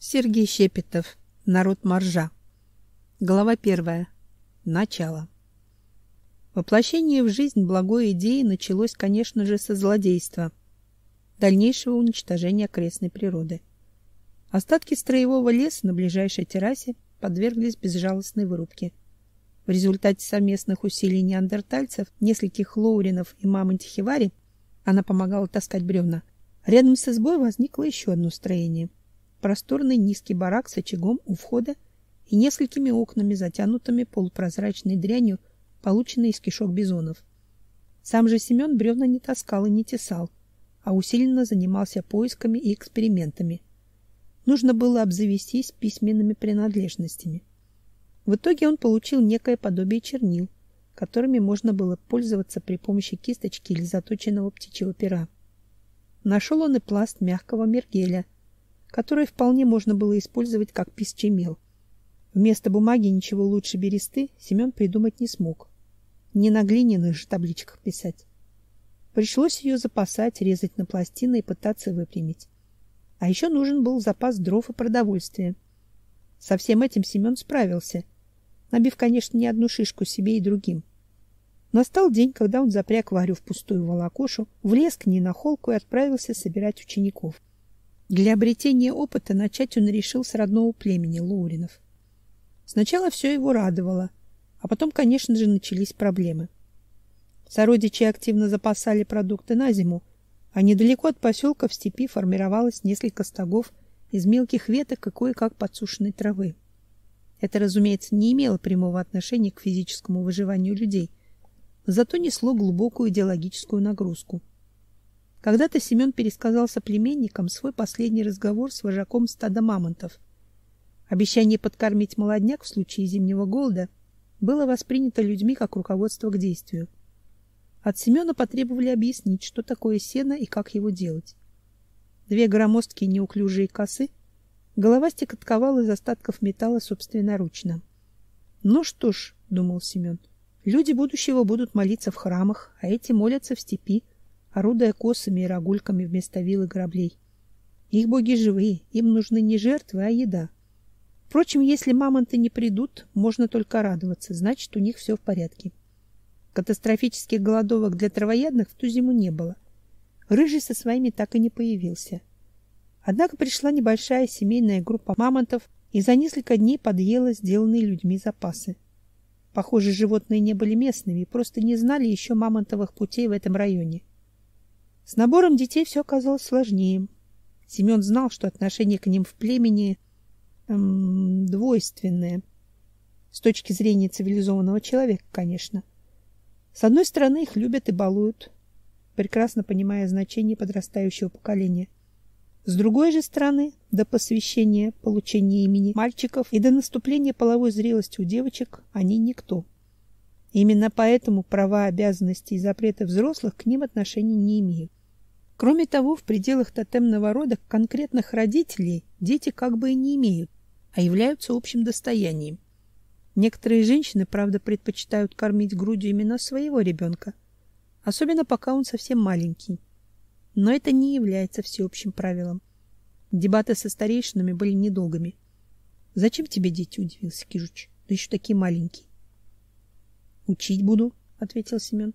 Сергей Щепетов. Народ Моржа. Глава первая. Начало. Воплощение в жизнь благой идеи началось, конечно же, со злодейства, дальнейшего уничтожения окрестной природы. Остатки строевого леса на ближайшей террасе подверглись безжалостной вырубке. В результате совместных усилий неандертальцев, нескольких лоуринов и мамонтихивари, она помогала таскать бревна. Рядом с избой возникло еще одно строение — просторный низкий барак с очагом у входа и несколькими окнами, затянутыми полупрозрачной дрянью, полученной из кишок бизонов. Сам же Семен бревна не таскал и не тесал, а усиленно занимался поисками и экспериментами. Нужно было обзавестись письменными принадлежностями. В итоге он получил некое подобие чернил, которыми можно было пользоваться при помощи кисточки или заточенного птичьего пера. Нашел он и пласт мягкого мергеля – который вполне можно было использовать как писчий мел. Вместо бумаги ничего лучше бересты Семен придумать не смог. Не на глиняных же табличках писать. Пришлось ее запасать, резать на пластины и пытаться выпрямить. А еще нужен был запас дров и продовольствия. Со всем этим Семен справился, набив, конечно, не одну шишку себе и другим. Настал день, когда он запряг Варю в пустую волокошу, влез к ней на холку и отправился собирать учеников. Для обретения опыта начать он решил с родного племени Лоуринов. Сначала все его радовало, а потом, конечно же, начались проблемы. Сородичи активно запасали продукты на зиму, а недалеко от поселка в степи формировалось несколько стогов из мелких веток и кое-как подсушенной травы. Это, разумеется, не имело прямого отношения к физическому выживанию людей, зато несло глубокую идеологическую нагрузку. Когда-то Семен пересказал соплеменникам свой последний разговор с вожаком стада мамонтов. Обещание подкормить молодняк в случае зимнего голода было воспринято людьми как руководство к действию. От Семена потребовали объяснить, что такое сено и как его делать. Две громоздкие неуклюжие косы головастик отковал из остатков металла собственноручно. Ну что ж, думал Семен, люди будущего будут молиться в храмах, а эти молятся в степи орудуя косами и рогульками вместо вил и граблей. Их боги живые, им нужны не жертвы, а еда. Впрочем, если мамонты не придут, можно только радоваться, значит, у них все в порядке. Катастрофических голодовок для травоядных в ту зиму не было. Рыжий со своими так и не появился. Однако пришла небольшая семейная группа мамонтов и за несколько дней подъела сделанные людьми запасы. Похоже, животные не были местными и просто не знали еще мамонтовых путей в этом районе. С набором детей все оказалось сложнее. Семен знал, что отношение к ним в племени эм, двойственное. С точки зрения цивилизованного человека, конечно. С одной стороны, их любят и балуют, прекрасно понимая значение подрастающего поколения. С другой же стороны, до посвящения, получения имени мальчиков и до наступления половой зрелости у девочек они никто. Именно поэтому права, обязанности и запреты взрослых к ним отношения не имеют. Кроме того, в пределах тотемного рода конкретных родителей дети как бы и не имеют, а являются общим достоянием. Некоторые женщины, правда, предпочитают кормить грудью именно своего ребенка, особенно пока он совсем маленький. Но это не является всеобщим правилом. Дебаты со старейшинами были недолгими. Зачем тебе дети, удивился Кижуч. Да еще такие маленькие. Учить буду, ответил Семен.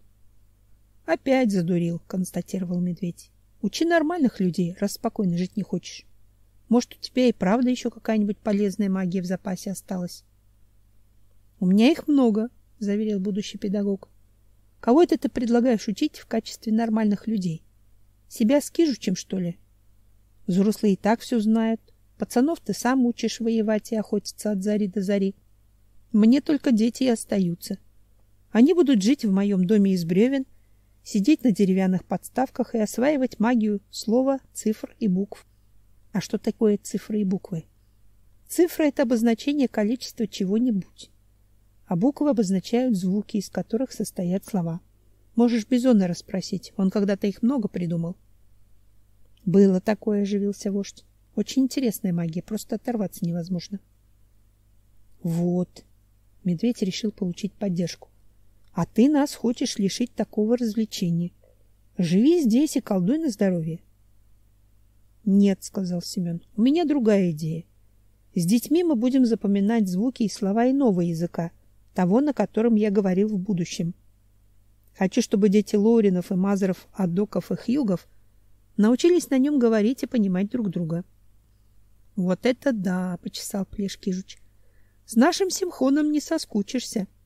Опять задурил, констатировал медведь. Учи нормальных людей, раз спокойно жить не хочешь. Может, у тебя и правда еще какая-нибудь полезная магия в запасе осталась? У меня их много, заверил будущий педагог. Кого это ты предлагаешь учить в качестве нормальных людей? Себя с Кижучем, что ли? Взрослые и так все знают. Пацанов ты сам учишь воевать и охотиться от зари до зари. Мне только дети и остаются. Они будут жить в моем доме из бревен сидеть на деревянных подставках и осваивать магию слова, цифр и букв. А что такое цифры и буквы? Цифра это обозначение количества чего-нибудь, а буквы обозначают звуки, из которых состоят слова. Можешь Бизона расспросить, он когда-то их много придумал. Было такое, оживился вождь. Очень интересная магия, просто оторваться невозможно. Вот. Медведь решил получить поддержку. А ты нас хочешь лишить такого развлечения. Живи здесь и колдуй на здоровье. Нет, сказал Семен. У меня другая идея. С детьми мы будем запоминать звуки и слова иного языка, того, на котором я говорил в будущем. Хочу, чтобы дети Лоуринов и Мазеров, Адоков и Хьюгов научились на нем говорить и понимать друг друга. — Вот это да! — почесал плешки жуч. — С нашим Симхоном не соскучишься. —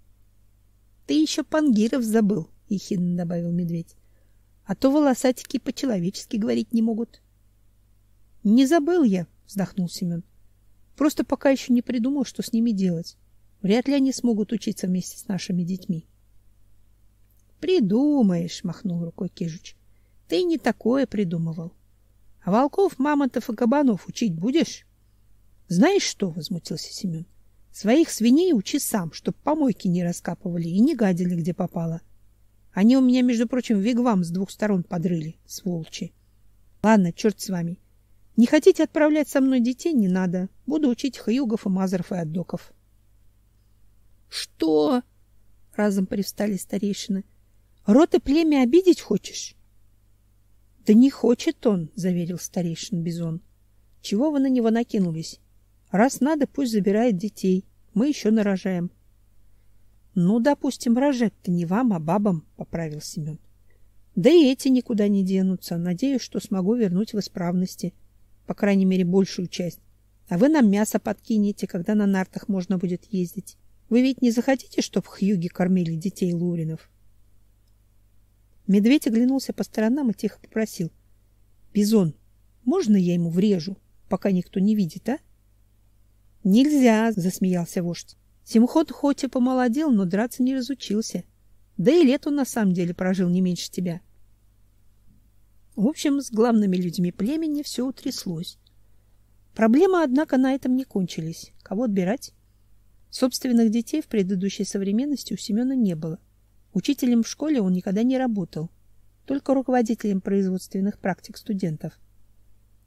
Ты еще пангиров забыл, — ехидно добавил медведь. — А то волосатики по-человечески говорить не могут. — Не забыл я, — вздохнул Семен. — Просто пока еще не придумал, что с ними делать. Вряд ли они смогут учиться вместе с нашими детьми. — Придумаешь, — махнул рукой Кижуч. — Ты не такое придумывал. А волков, мамонтов и кабанов учить будешь? — Знаешь что, — возмутился Семен. — Своих свиней учи сам, чтоб помойки не раскапывали и не гадили, где попало. Они у меня, между прочим, вигвам с двух сторон подрыли, сволочи. Ладно, черт с вами. Не хотите отправлять со мной детей, не надо. Буду учить хаюгов и мазаров и отдоков. — Что? — разом привстали старейшины. — Рот и племя обидеть хочешь? Да не хочет он, заверил старейшин Бизон. Чего вы на него накинулись? Раз надо, пусть забирает детей. Мы еще нарожаем. Ну, допустим, рожать-то не вам, а бабам, поправил Семен. Да и эти никуда не денутся. Надеюсь, что смогу вернуть в исправности, по крайней мере, большую часть. А вы нам мясо подкинете, когда на нартах можно будет ездить. Вы ведь не захотите, чтобы Хьюги кормили детей Луринов? Медведь оглянулся по сторонам и тихо попросил: "Бизон, можно я ему врежу, пока никто не видит, а?" "Нельзя", засмеялся вождь. Симхот хоть и помолодел, но драться не разучился. Да и лет он на самом деле прожил не меньше тебя. В общем, с главными людьми племени все утряслось. Проблемы, однако, на этом не кончились. Кого отбирать? Собственных детей в предыдущей современности у Семена не было. Учителем в школе он никогда не работал, только руководителем производственных практик студентов.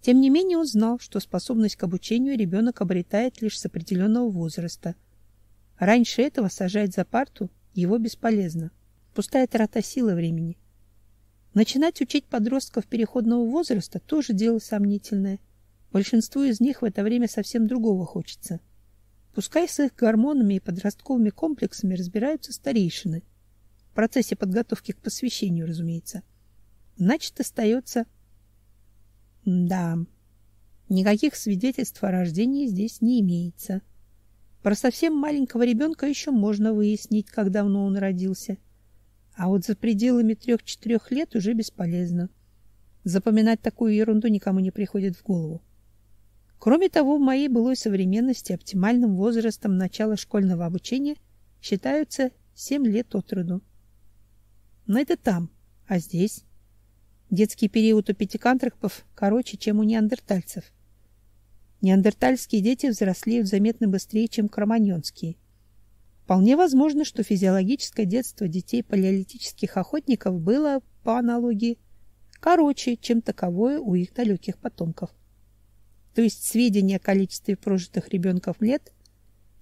Тем не менее он знал, что способность к обучению ребенок обретает лишь с определенного возраста. Раньше этого сажать за парту его бесполезно. Пустая трата силы времени. Начинать учить подростков переходного возраста тоже дело сомнительное. Большинству из них в это время совсем другого хочется. Пускай с их гормонами и подростковыми комплексами разбираются старейшины – в процессе подготовки к посвящению, разумеется. Значит, остается... Да, никаких свидетельств о рождении здесь не имеется. Про совсем маленького ребенка еще можно выяснить, как давно он родился. А вот за пределами трех-четырех лет уже бесполезно. Запоминать такую ерунду никому не приходит в голову. Кроме того, в моей былой современности оптимальным возрастом начала школьного обучения считаются 7 лет от роду. Но это там, а здесь детский период у пятикантропов короче, чем у неандертальцев. Неандертальские дети взрослеют заметно быстрее, чем кроманьонские. Вполне возможно, что физиологическое детство детей палеолитических охотников было, по аналогии, короче, чем таковое у их далеких потомков. То есть сведения о количестве прожитых ребенков лет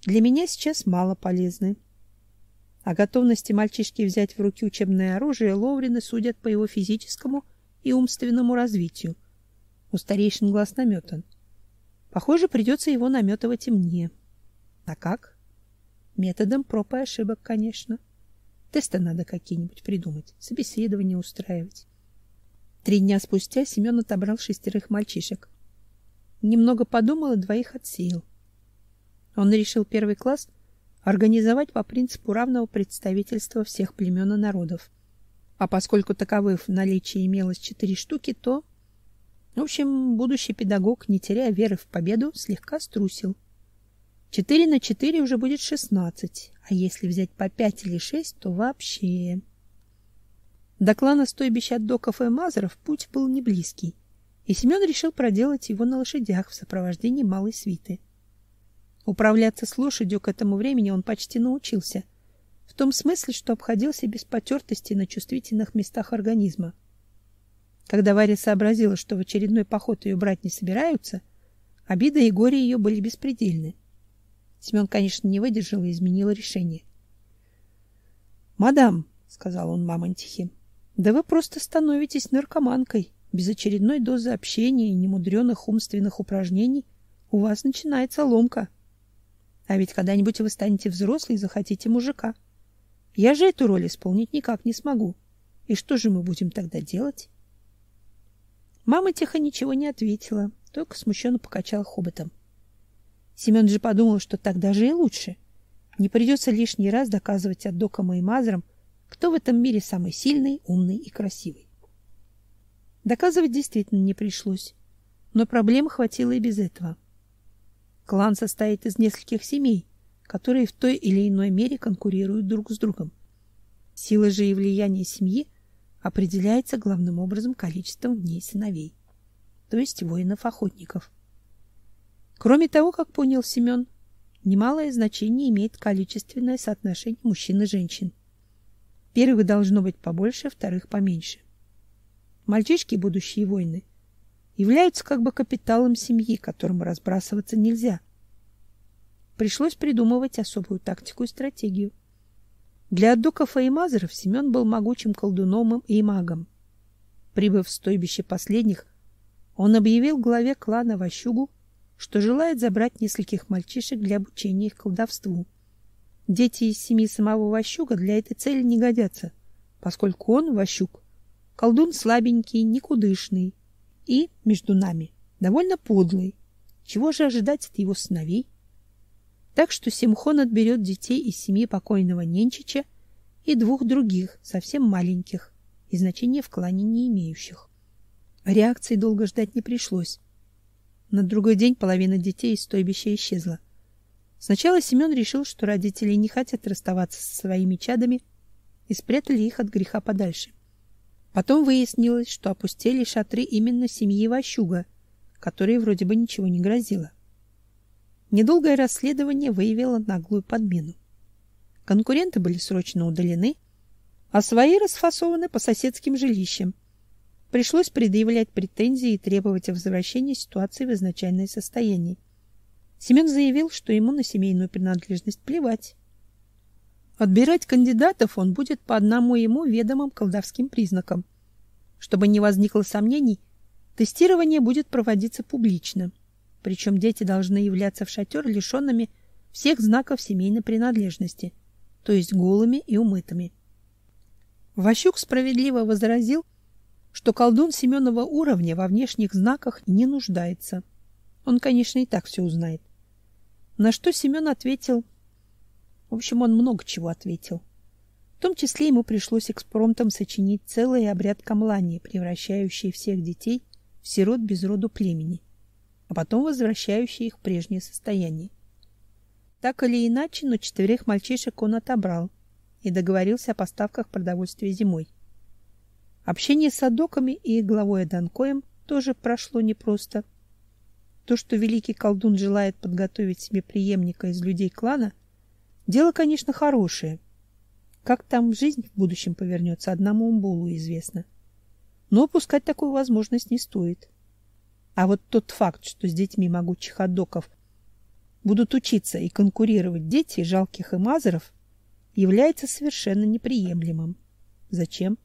для меня сейчас мало полезны. О готовности мальчишки взять в руки учебное оружие Ловрины судят по его физическому и умственному развитию. У старейшин глаз наметан. Похоже, придется его наметывать и мне. А как? Методом проб и ошибок, конечно. Тесты надо какие-нибудь придумать, собеседование устраивать. Три дня спустя Семен отобрал шестерых мальчишек. Немного подумал и двоих отсеял. Он решил первый класс организовать по принципу равного представительства всех племен и народов. А поскольку таковых в наличии имелось четыре штуки, то... В общем, будущий педагог, не теряя веры в победу, слегка струсил. Четыре на четыре уже будет шестнадцать, а если взять по пять или шесть, то вообще... До клана стойбища Доков и Мазеров путь был не близкий, и Семен решил проделать его на лошадях в сопровождении малой свиты. Управляться с лошадью к этому времени он почти научился, в том смысле, что обходился без потертостей на чувствительных местах организма. Когда Варя сообразила, что в очередной поход ее брать не собираются, обида и горе ее были беспредельны. Семен, конечно, не выдержал и изменил решение. "Мадам", сказал он мамонтихе. "Да вы просто становитесь наркоманкой без очередной дозы общения и немудреных умственных упражнений. у вас начинается ломка. А ведь когда-нибудь вы станете взрослой и захотите мужика. Я же эту роль исполнить никак не смогу. И что же мы будем тогда делать? Мама тихо ничего не ответила, только смущенно покачала хоботом. Семен же подумал, что так даже и лучше. Не придется лишний раз доказывать Аддокам и Мазрам, кто в этом мире самый сильный, умный и красивый. Доказывать действительно не пришлось, но проблем хватило и без этого. Клан состоит из нескольких семей, которые в той или иной мере конкурируют друг с другом. Сила же и влияние семьи определяется главным образом количеством в ней сыновей, то есть воинов-охотников. Кроме того, как понял Семен, немалое значение имеет количественное соотношение мужчин и женщин. Первых должно быть побольше, вторых поменьше. Мальчишки, будущие воины, являются как бы капиталом семьи, которым разбрасываться нельзя. Пришлось придумывать особую тактику и стратегию. Для аддуков и мазеров Семен был могучим колдуном и магом. Прибыв в стойбище последних, он объявил главе клана Ващугу, что желает забрать нескольких мальчишек для обучения их колдовству. Дети из семьи самого Ващуга для этой цели не годятся, поскольку он, Ващуг, колдун слабенький, никудышный и, между нами, довольно подлый. Чего же ожидать от его сыновей? Так что Симхон отберет детей из семьи покойного Ненчича и двух других, совсем маленьких, и значения в клане не имеющих. Реакции долго ждать не пришлось. На другой день половина детей из стойбища исчезла. Сначала Семен решил, что родители не хотят расставаться со своими чадами и спрятали их от греха подальше. Потом выяснилось, что опустили шатры именно семьи Ващуга, которой вроде бы ничего не грозило. Недолгое расследование выявило наглую подмену. Конкуренты были срочно удалены, а свои расфасованы по соседским жилищам. Пришлось предъявлять претензии и требовать возвращения ситуации в изначальное состояние. Семен заявил, что ему на семейную принадлежность плевать. Отбирать кандидатов он будет по одному ему ведомым колдовским признакам. Чтобы не возникло сомнений, тестирование будет проводиться публично причем дети должны являться в шатер лишенными всех знаков семейной принадлежности, то есть голыми и умытыми. Ващук справедливо возразил, что колдун Семенова уровня во внешних знаках не нуждается. Он, конечно, и так все узнает. На что Семен ответил... В общем, он много чего ответил. В том числе ему пришлось экспромтом сочинить целый обряд камлания, превращающий всех детей в сирот без роду племени а потом возвращающий их в прежнее состояние. Так или иначе, но четверых мальчишек он отобрал и договорился о поставках продовольствия зимой. Общение с адоками и главой Аданкоем тоже прошло непросто. То, что великий колдун желает подготовить себе преемника из людей клана, дело, конечно, хорошее. Как там жизнь в будущем повернется, одному Умбулу известно. Но упускать такую возможность не стоит. А вот тот факт, что с детьми могучих адоков будут учиться и конкурировать дети жалких эмазеров, является совершенно неприемлемым. Зачем?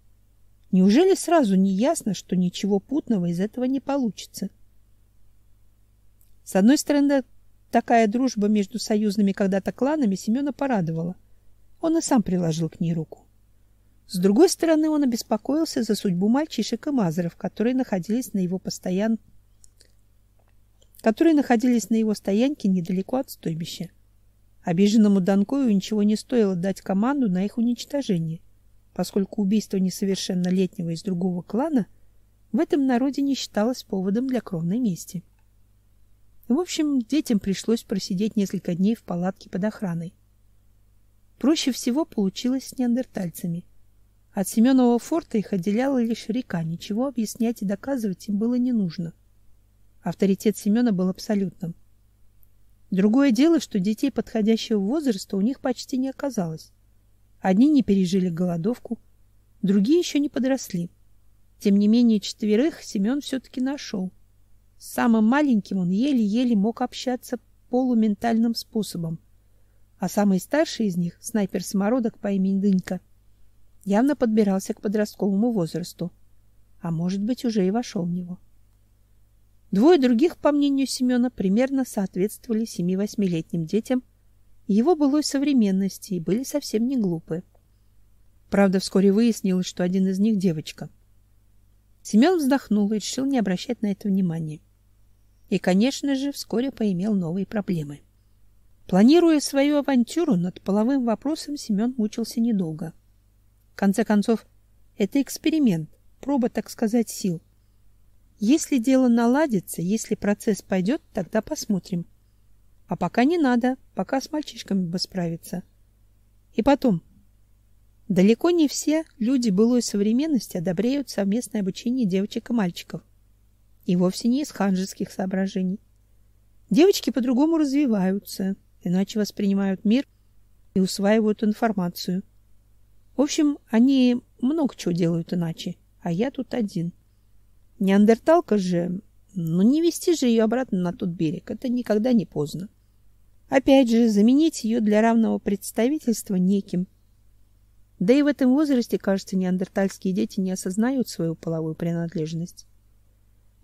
Неужели сразу не ясно, что ничего путного из этого не получится? С одной стороны, такая дружба между союзными когда-то кланами Семена порадовала. Он и сам приложил к ней руку. С другой стороны, он обеспокоился за судьбу мальчишек и мазеров, которые находились на его постоянном которые находились на его стоянке недалеко от стойбища. Обиженному Данкою ничего не стоило дать команду на их уничтожение, поскольку убийство несовершеннолетнего из другого клана в этом народе не считалось поводом для кровной мести. В общем, детям пришлось просидеть несколько дней в палатке под охраной. Проще всего получилось с неандертальцами. От Семенова форта их отделяла лишь река, ничего объяснять и доказывать им было не нужно. — Авторитет Семена был абсолютным. Другое дело, что детей подходящего возраста у них почти не оказалось. Одни не пережили голодовку, другие еще не подросли. Тем не менее, четверых Семен все-таки нашел. С самым маленьким он еле-еле мог общаться полументальным способом. А самый старший из них, снайпер-самородок по имени Дынька, явно подбирался к подростковому возрасту, а может быть, уже и вошел в него. Двое других, по мнению Семена, примерно соответствовали семи-восьмилетним детям его былой современности и были совсем не глупы. Правда, вскоре выяснилось, что один из них девочка. Семен вздохнул и решил не обращать на это внимания. И, конечно же, вскоре поимел новые проблемы. Планируя свою авантюру над половым вопросом, Семен мучился недолго. В конце концов, это эксперимент, проба, так сказать, сил. Если дело наладится, если процесс пойдет, тогда посмотрим. А пока не надо, пока с мальчишками бы справиться. И потом, далеко не все люди былой современности одобряют совместное обучение девочек и мальчиков. И вовсе не из ханжеских соображений. Девочки по-другому развиваются, иначе воспринимают мир и усваивают информацию. В общем, они много чего делают иначе, а я тут один. Неандерталка же, ну не вести же ее обратно на тот берег, это никогда не поздно. Опять же, заменить ее для равного представительства неким. Да и в этом возрасте, кажется, неандертальские дети не осознают свою половую принадлежность.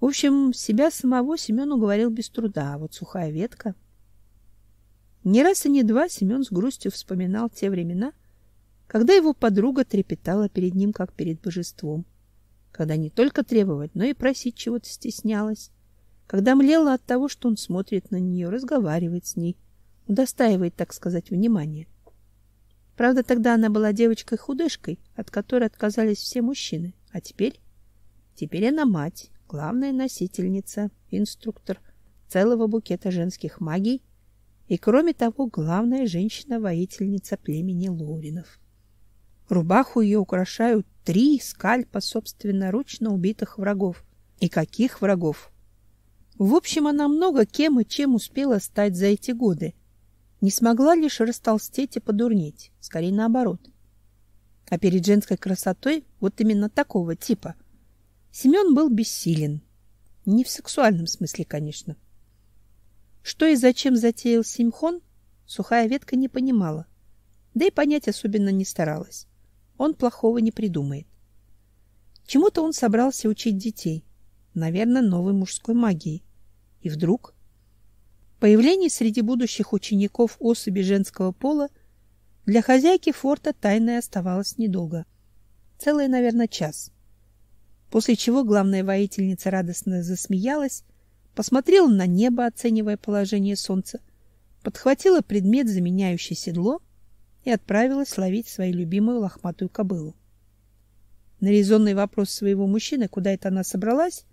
В общем, себя самого Семен уговорил без труда, а вот сухая ветка... Не раз и не два Семен с грустью вспоминал те времена, когда его подруга трепетала перед ним, как перед божеством, когда не только требовать, но и просить чего-то стеснялась, когда млела от того, что он смотрит на нее, разговаривает с ней, удостаивает, так сказать, внимания. Правда, тогда она была девочкой-худышкой, от которой отказались все мужчины, а теперь... Теперь она мать, главная носительница, инструктор целого букета женских магий и, кроме того, главная женщина-воительница племени Лоринов. Рубаху ее украшают три скальпа собственноручно убитых врагов. И каких врагов? В общем, она много кем и чем успела стать за эти годы. Не смогла лишь растолстеть и подурнеть, скорее наоборот. А перед женской красотой вот именно такого типа Семен был бессилен. Не в сексуальном смысле, конечно. Что и зачем затеял Симхон, сухая ветка не понимала, да и понять особенно не старалась он плохого не придумает. Чему-то он собрался учить детей, наверное, новой мужской магии. И вдруг появление среди будущих учеников особи женского пола для хозяйки форта тайной оставалось недолго. Целый, наверное, час. После чего главная воительница радостно засмеялась, посмотрела на небо, оценивая положение солнца, подхватила предмет, заменяющий седло, и отправилась ловить свою любимую лохматую кобылу. На резонный вопрос своего мужчины, куда это она собралась,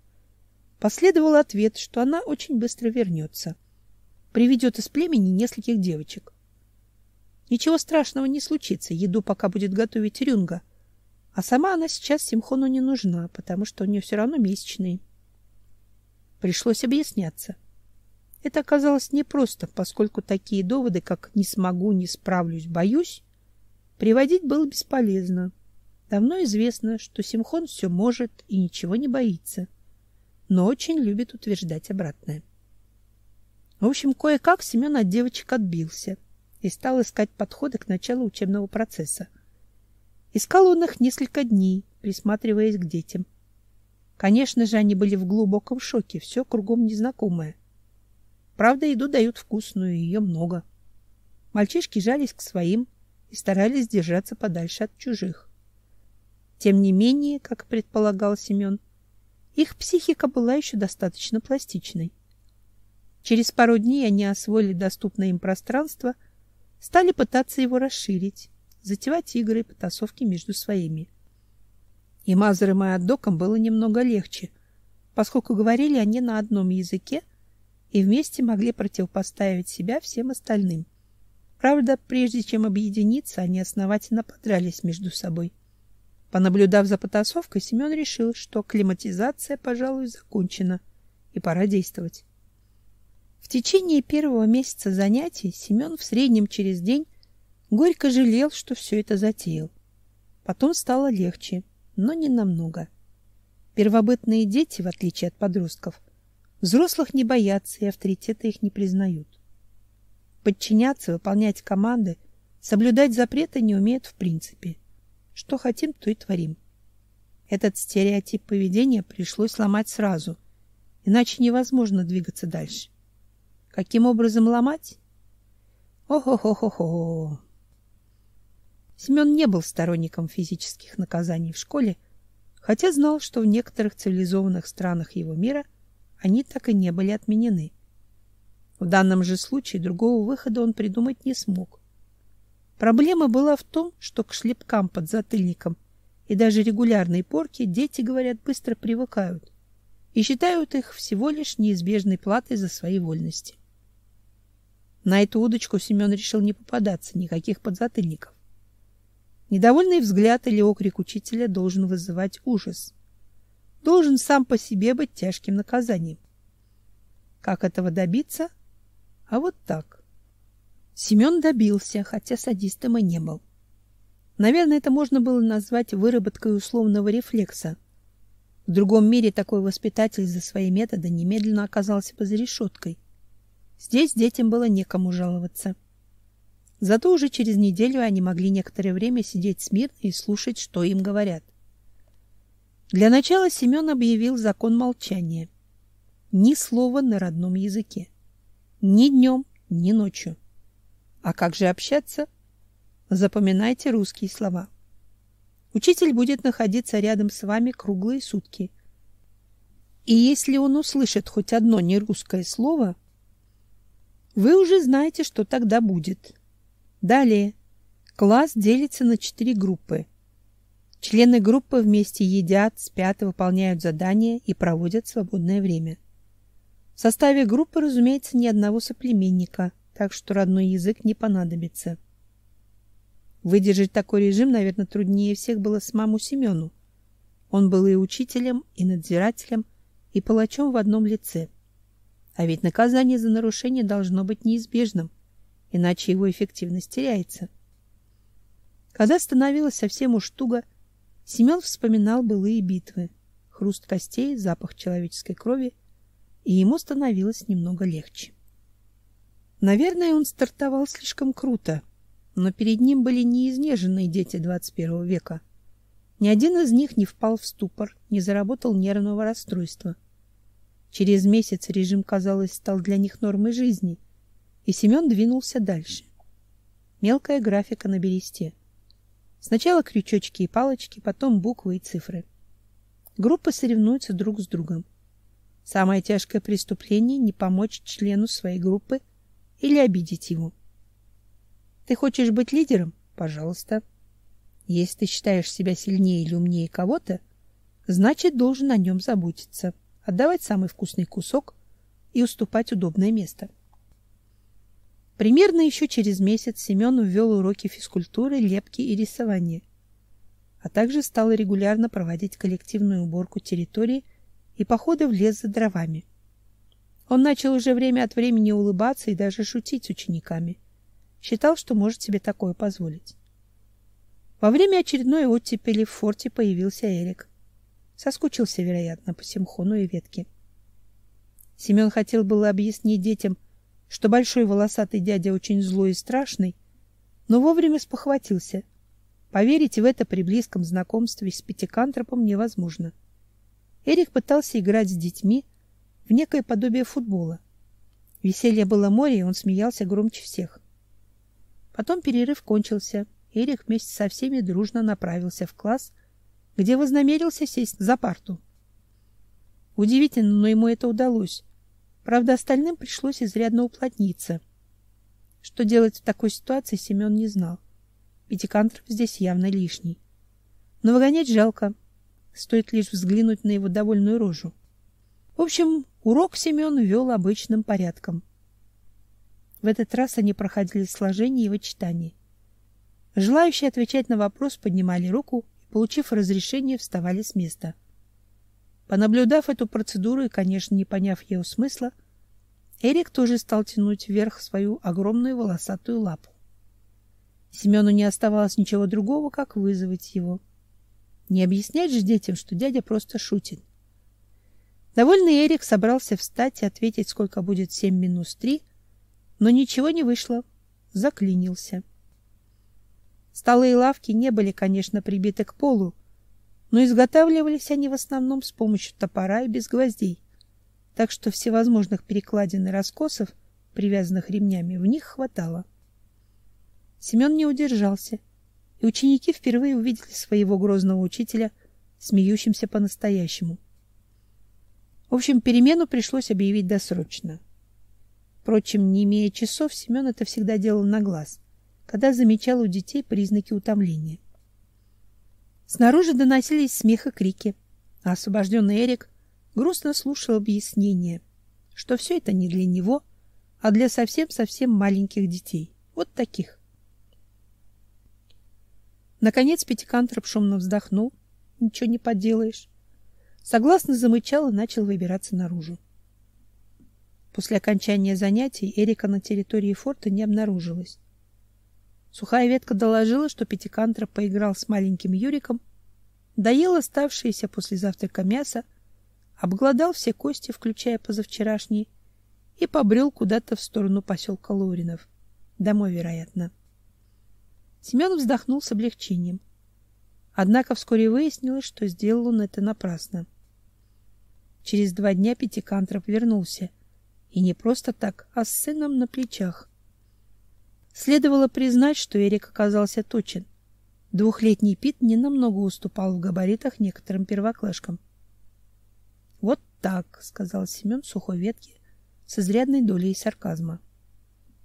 последовал ответ, что она очень быстро вернется. Приведет из племени нескольких девочек. Ничего страшного не случится, еду пока будет готовить Рюнга. А сама она сейчас Симхону не нужна, потому что у нее все равно месячные. Пришлось объясняться. — это оказалось непросто, поскольку такие доводы, как «не смогу», «не справлюсь», «боюсь», приводить было бесполезно. Давно известно, что Симхон все может и ничего не боится, но очень любит утверждать обратное. В общем, кое-как Семен от девочек отбился и стал искать подходы к началу учебного процесса. Искал он их несколько дней, присматриваясь к детям. Конечно же, они были в глубоком шоке, все кругом незнакомое — Правда, еду дают вкусную, ее много. Мальчишки жались к своим и старались держаться подальше от чужих. Тем не менее, как предполагал Семен, их психика была еще достаточно пластичной. Через пару дней они освоили доступное им пространство, стали пытаться его расширить, затевать игры и потасовки между своими. И Мазером и Аддоком было немного легче, поскольку говорили они на одном языке, и вместе могли противопоставить себя всем остальным. Правда, прежде чем объединиться, они основательно подрались между собой. Понаблюдав за потасовкой, Семен решил, что климатизация, пожалуй, закончена, и пора действовать. В течение первого месяца занятий Семен в среднем через день горько жалел, что все это затеял. Потом стало легче, но не намного. Первобытные дети, в отличие от подростков, Взрослых не боятся и авторитета их не признают. Подчиняться, выполнять команды, соблюдать запреты не умеют в принципе. Что хотим, то и творим. Этот стереотип поведения пришлось сломать сразу, Иначе невозможно двигаться дальше. Каким образом ломать? Ох-ох-ох-ох. Семен не был сторонником физических наказаний в школе, хотя знал, что в некоторых цивилизованных странах его мира они так и не были отменены. В данном же случае другого выхода он придумать не смог. Проблема была в том, что к шлепкам под затыльником и даже регулярной порке дети, говорят, быстро привыкают и считают их всего лишь неизбежной платой за свои вольности. На эту удочку Семен решил не попадаться, никаких подзатыльников. Недовольный взгляд или окрик учителя должен вызывать ужас. Должен сам по себе быть тяжким наказанием. Как этого добиться? А вот так. Семен добился, хотя садистом и не был. Наверное, это можно было назвать выработкой условного рефлекса – в другом мире такой воспитатель за свои методы немедленно оказался бы за решеткой. Здесь детям было некому жаловаться. Зато уже через неделю они могли некоторое время сидеть смирно и слушать, что им говорят. Для начала Семен объявил закон молчания. Ни слова на родном языке. Ни днем, ни ночью. А как же общаться? Запоминайте русские слова. Учитель будет находиться рядом с вами круглые сутки. И если он услышит хоть одно нерусское слово, вы уже знаете, что тогда будет. Далее. Класс делится на четыре группы. Члены группы вместе едят, спят, выполняют задания и проводят свободное время. В составе группы, разумеется, ни одного соплеменника, так что родной язык не понадобится. Выдержать такой режим, наверное, труднее всех было с маму Семену. Он был и учителем, и надзирателем, и палачом в одном лице. А ведь наказание за нарушение должно быть неизбежным, иначе его эффективность теряется. Когда становилось совсем уж туго, Семен вспоминал былые битвы, хруст костей, запах человеческой крови, и ему становилось немного легче. Наверное, он стартовал слишком круто, но перед ним были не изнеженные дети 21 века. Ни один из них не впал в ступор, не заработал нервного расстройства. Через месяц режим, казалось, стал для них нормой жизни, и Семен двинулся дальше. Мелкая графика на бересте. Сначала крючочки и палочки, потом буквы и цифры. Группы соревнуются друг с другом. Самое тяжкое преступление не помочь члену своей группы или обидеть его. Ты хочешь быть лидером? Пожалуйста. Если ты считаешь себя сильнее или умнее кого-то, значит, должен о нем заботиться, отдавать самый вкусный кусок и уступать удобное место. Примерно еще через месяц Семен ввел уроки физкультуры, лепки и рисования, а также стал регулярно проводить коллективную уборку территории и походы в лес за дровами. Он начал уже время от времени улыбаться и даже шутить с учениками – Считал, что может себе такое позволить. Во время очередной оттепели в форте появился Эрик. Соскучился, вероятно, по симхону и ветке. Семен хотел было объяснить детям, что большой волосатый дядя очень злой и страшный, но вовремя спохватился. Поверить в это при близком знакомстве с пятикантропом невозможно. Эрик пытался играть с детьми в некое подобие футбола. Веселье было море, и он смеялся громче всех. Потом перерыв кончился. Эрик вместе со всеми дружно направился в класс, где вознамерился сесть за парту. Удивительно, но ему это удалось. Правда, остальным пришлось изрядно уплотниться. Что делать в такой ситуации, Семен не знал. Пятикантроп здесь явно лишний. Но выгонять жалко. Стоит лишь взглянуть на его довольную рожу. В общем, урок Семен вел обычным порядком. В этот раз они проходили сложение и вычитание. Желающие отвечать на вопрос поднимали руку и, получив разрешение, вставали с места. Понаблюдав эту процедуру и, конечно, не поняв ее смысла, Эрик тоже стал тянуть вверх свою огромную волосатую лапу. Семену не оставалось ничего другого, как вызвать его. Не объяснять же детям, что дядя просто шутит. Довольный Эрик собрался встать и ответить, сколько будет семь минус три, но ничего не вышло. Заклинился. Столы и лавки не были, конечно, прибиты к полу, но изготавливались они в основном с помощью топора и без гвоздей. так что всевозможных перекладин и раскосов, привязанных ремнями, в них хватало. Семен не удержался, и ученики впервые увидели своего грозного учителя, смеющимся по-настоящему. В общем, перемену пришлось объявить досрочно. Впрочем, не имея часов, Семен это всегда делал на глаз, когда замечал у детей признаки утомления. Снаружи доносились смех и крики, а освобожденный Эрик грустно слушал объяснение, что все это не для него, а для совсем-совсем маленьких детей, вот таких. Наконец Пятикантроп шумно вздохнул. Ничего не поделаешь. Согласно замычал и начал выбираться наружу. После окончания занятий Эрика на территории форта не обнаружилось. Сухая ветка доложила, что Пятикантроп поиграл с маленьким Юриком, доел оставшееся после завтрака мясо, обглодал все кости, включая позавчерашние, и побрел куда-то в сторону поселка Луринов. Домой, вероятно. Семен вздохнул с облегчением. Однако вскоре выяснилось, что сделал он это напрасно. Через два дня Пятикантроп вернулся, и не просто так, а с сыном на плечах. Следовало признать, что Эрик оказался точен. Двухлетний Пит не намного уступал в габаритах некоторым первоклашкам. Вот так, сказал Семен сухой ветки с изрядной долей сарказма.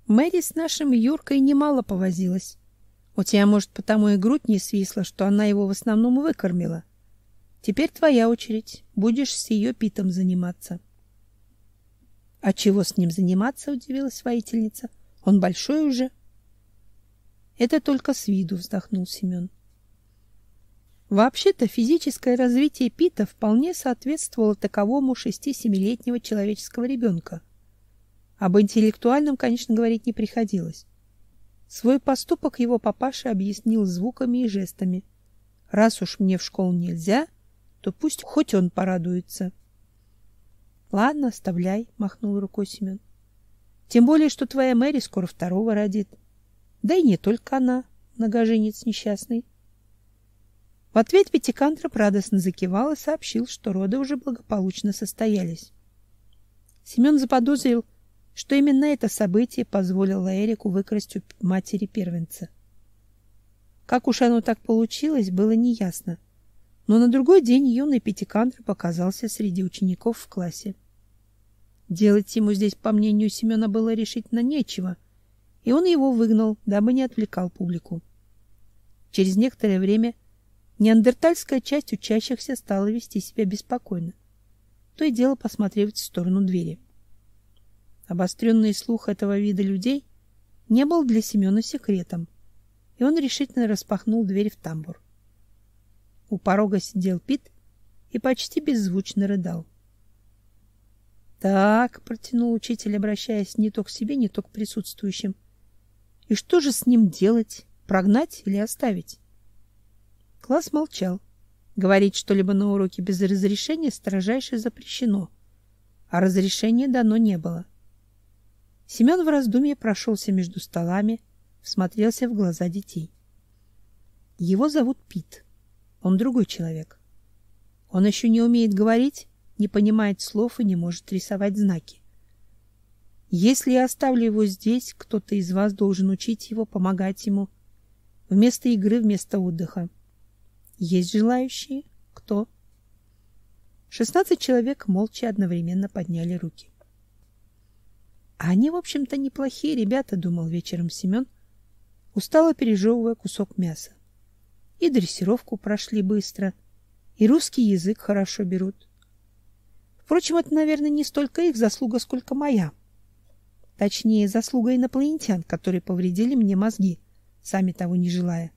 Мэри с нашим Юркой немало повозилась. У тебя, может, потому и грудь не свисла, что она его в основном выкормила. Теперь твоя очередь. Будешь с ее питом заниматься. — А чего с ним заниматься? — удивилась воительница. — Он большой уже. — Это только с виду, — вздохнул Семен. Вообще-то физическое развитие Пита вполне соответствовало таковому шести-семилетнего человеческого ребенка. Об интеллектуальном, конечно, говорить не приходилось. Свой поступок его папаша объяснил звуками и жестами. Раз уж мне в школу нельзя, то пусть хоть он порадуется. Ладно, оставляй, махнул рукой Семен. Тем более, что твоя Мэри скоро второго родит. Да и не только она, многоженец несчастный. В ответ Пятикантроп радостно закивал и сообщил, что роды уже благополучно состоялись. Семен заподозрил, что именно это событие позволило Эрику выкрасть у матери первенца. Как уж оно так получилось, было неясно. Но на другой день юный Пятикантроп показался среди учеников в классе. Делать ему здесь, по мнению Семена, было решительно нечего, и он его выгнал, дабы не отвлекал публику. Через некоторое время неандертальская часть учащихся стала вести себя беспокойно, то и дело посматривать в сторону двери. Обостренный слух этого вида людей не был для Семена секретом, и он решительно распахнул дверь в тамбур. У порога сидел Пит и почти беззвучно рыдал. Так, протянул учитель, обращаясь не то к себе, не то к присутствующим. И что же с ним делать? Прогнать или оставить? Класс молчал. Говорить что-либо на уроке без разрешения строжайше запрещено, а разрешения дано не было. Семен в раздумье прошелся между столами, всмотрелся в глаза детей. Его зовут Пит. Он другой человек. Он еще не умеет говорить, не понимает слов и не может рисовать знаки. Если я оставлю его здесь, кто-то из вас должен учить его, помогать ему. Вместо игры, вместо отдыха. Есть желающие? Кто? Шестнадцать человек молча одновременно подняли руки. А они, в общем-то, неплохие ребята, думал вечером Семен, устало пережевывая кусок мяса. И дрессировку прошли быстро, и русский язык хорошо берут. Впрочем, это, наверное, не столько их заслуга, сколько моя. Точнее, заслуга инопланетян, которые повредили мне мозги, сами того не желая.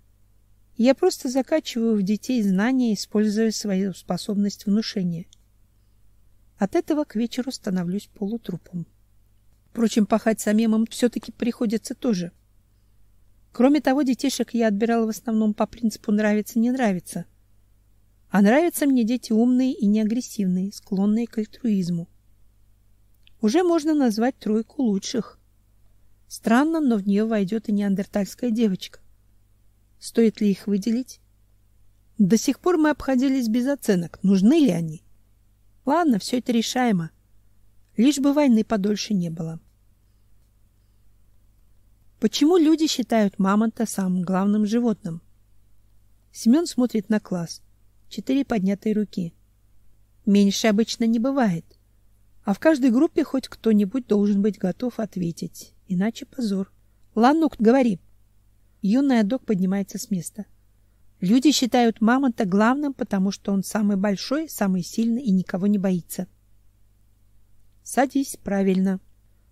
Я просто закачиваю в детей знания, используя свою способность внушения. От этого к вечеру становлюсь полутрупом. Впрочем, пахать самим им все-таки приходится тоже. Кроме того, детишек я отбирала в основном по принципу нравится-не нравится. А нравятся мне дети умные и неагрессивные, склонные к альтруизму. Уже можно назвать тройку лучших. Странно, но в нее войдет и неандертальская девочка. Стоит ли их выделить? До сих пор мы обходились без оценок, нужны ли они. Ладно, все это решаемо. Лишь бы войны подольше не было. Почему люди считают мамонта самым главным животным? Семен смотрит на класс. Четыре поднятые руки. Меньше обычно не бывает. А в каждой группе хоть кто-нибудь должен быть готов ответить. Иначе позор. Ланук, говори. Юный док поднимается с места. Люди считают мамонта главным, потому что он самый большой, самый сильный и никого не боится. Садись, правильно.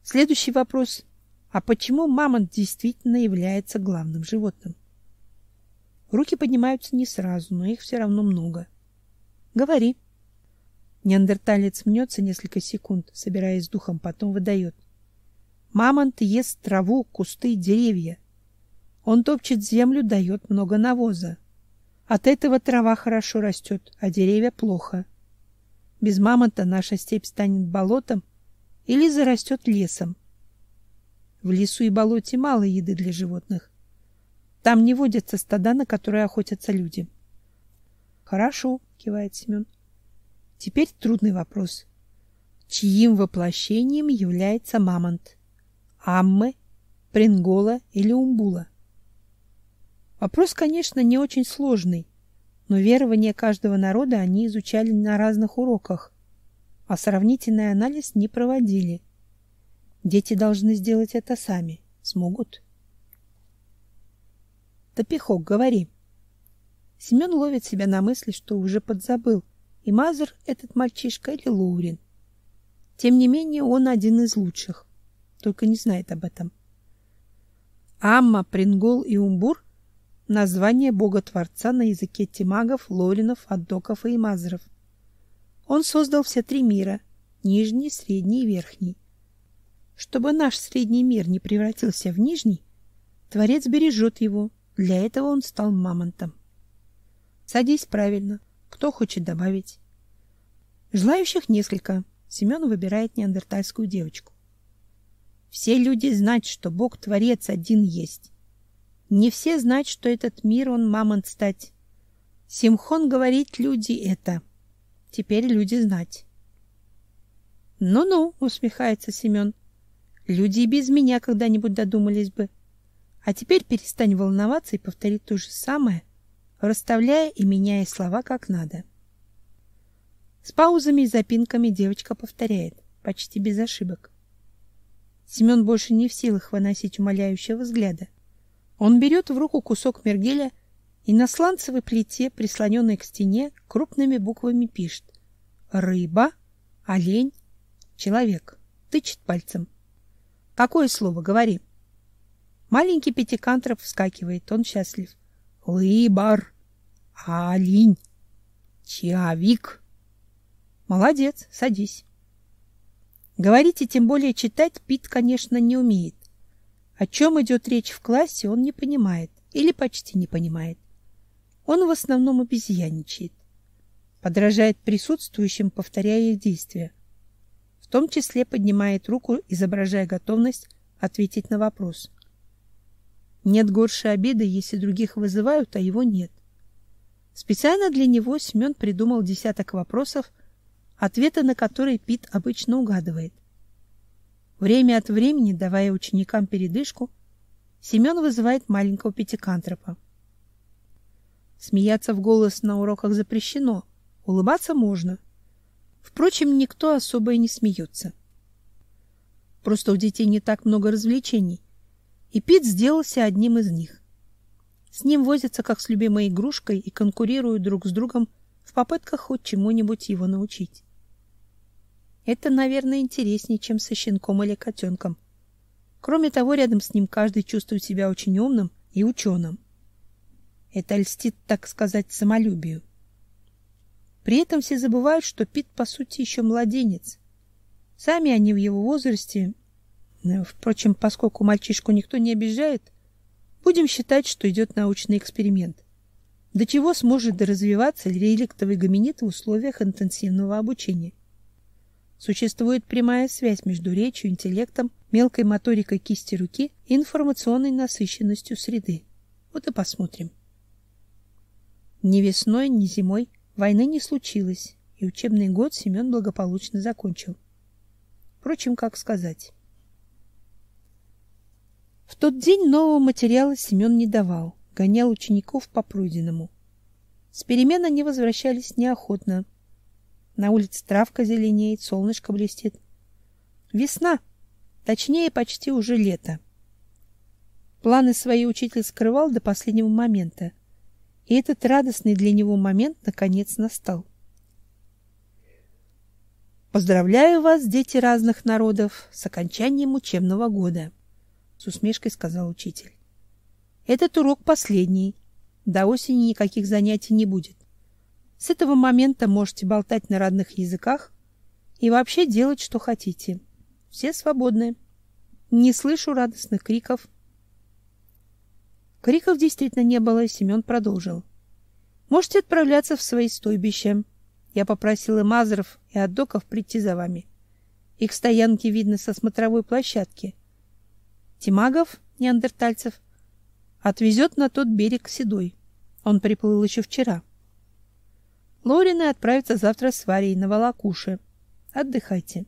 Следующий вопрос. А почему мамонт действительно является главным животным? Руки поднимаются не сразу, но их все равно много. Говори. Неандерталец мнется несколько секунд, собираясь с духом, потом выдает. Мамонт ест траву, кусты, деревья. Он топчет землю, дает много навоза. От этого трава хорошо растет, а деревья плохо. Без мамонта наша степь станет болотом или зарастет лесом. В лесу и болоте мало еды для животных. Там не водятся стада, на которые охотятся люди. Хорошо, кивает Семен. Теперь трудный вопрос. Чьим воплощением является мамонт? Аммы, Прингола или Умбула? Вопрос, конечно, не очень сложный, но верования каждого народа они изучали на разных уроках, а сравнительный анализ не проводили. Дети должны сделать это сами. Смогут? Топихок, говори. Семен ловит себя на мысли, что уже подзабыл, и Мазер этот мальчишка или Лоурин. Тем не менее, он один из лучших, только не знает об этом. Амма, Прингол и Умбур название бога-творца на языке тимагов, лоринов, аддоков и мазров. Он создал все три мира — нижний, средний и верхний. Чтобы наш средний мир не превратился в нижний, Творец бережет его, для этого он стал мамонтом. Садись правильно. Кто хочет добавить? Желающих несколько. Семен выбирает неандертальскую девочку. Все люди знают, что Бог-творец один есть. Не все знают, что этот мир он мамонт стать. Симхон говорит люди это. Теперь люди знать. Ну-ну, усмехается Семен. Люди без меня когда-нибудь додумались бы. А теперь перестань волноваться и повтори то же самое, расставляя и меняя слова как надо. С паузами и запинками девочка повторяет, почти без ошибок. Семен больше не в силах выносить умоляющего взгляда. Он берет в руку кусок мергеля и на сланцевой плите, прислоненной к стене, крупными буквами пишет: рыба, олень, человек. Тычет пальцем. Какое слово говори? Маленький пятикантроп вскакивает, он счастлив. Рыбар, олень, человек. Молодец, садись. Говорить и тем более читать Пит, конечно, не умеет. О чем идет речь в классе, он не понимает или почти не понимает. Он в основном обезьянничает. Подражает присутствующим, повторяя их действия. В том числе поднимает руку, изображая готовность ответить на вопрос. Нет горше обиды, если других вызывают, а его нет. Специально для него Семен придумал десяток вопросов, ответы на которые Пит обычно угадывает. Время от времени, давая ученикам передышку, Семен вызывает маленького пятикантропа. Смеяться в голос на уроках запрещено, улыбаться можно. Впрочем, никто особо и не смеется. Просто у детей не так много развлечений, и Пит сделался одним из них. С ним возятся как с любимой игрушкой и конкурируют друг с другом в попытках хоть чему-нибудь его научить. Это, наверное, интереснее, чем со щенком или котенком. Кроме того, рядом с ним каждый чувствует себя очень умным и ученым. Это льстит, так сказать, самолюбию. При этом все забывают, что Пит по сути еще младенец. Сами они в его возрасте, впрочем, поскольку мальчишку никто не обижает, будем считать, что идет научный эксперимент. До чего сможет развиваться реликтовый гоминид в условиях интенсивного обучения? Существует прямая связь между речью, интеллектом, мелкой моторикой кисти руки и информационной насыщенностью среды. Вот и посмотрим. Ни весной, ни зимой войны не случилось, и учебный год Семен благополучно закончил. Впрочем, как сказать. В тот день нового материала Семен не давал, гонял учеников по пройденному. С перемен они возвращались неохотно. На улице травка зеленеет, солнышко блестит. Весна, точнее, почти уже лето. Планы свои учитель скрывал до последнего момента, и этот радостный для него момент наконец настал. Поздравляю вас, дети разных народов, с окончанием учебного года, с усмешкой сказал учитель. Этот урок последний. До осени никаких занятий не будет. С этого момента можете болтать на родных языках и вообще делать, что хотите. Все свободны. Не слышу радостных криков. Криков действительно не было, и Семен продолжил. Можете отправляться в свои стойбища. Я попросил и Мазаров, и Аддоков прийти за вами. Их стоянки видно со смотровой площадки. Тимагов, неандертальцев, отвезет на тот берег Седой. Он приплыл еще вчера. Лорины отправятся завтра с Варей на Волокуши. Отдыхайте.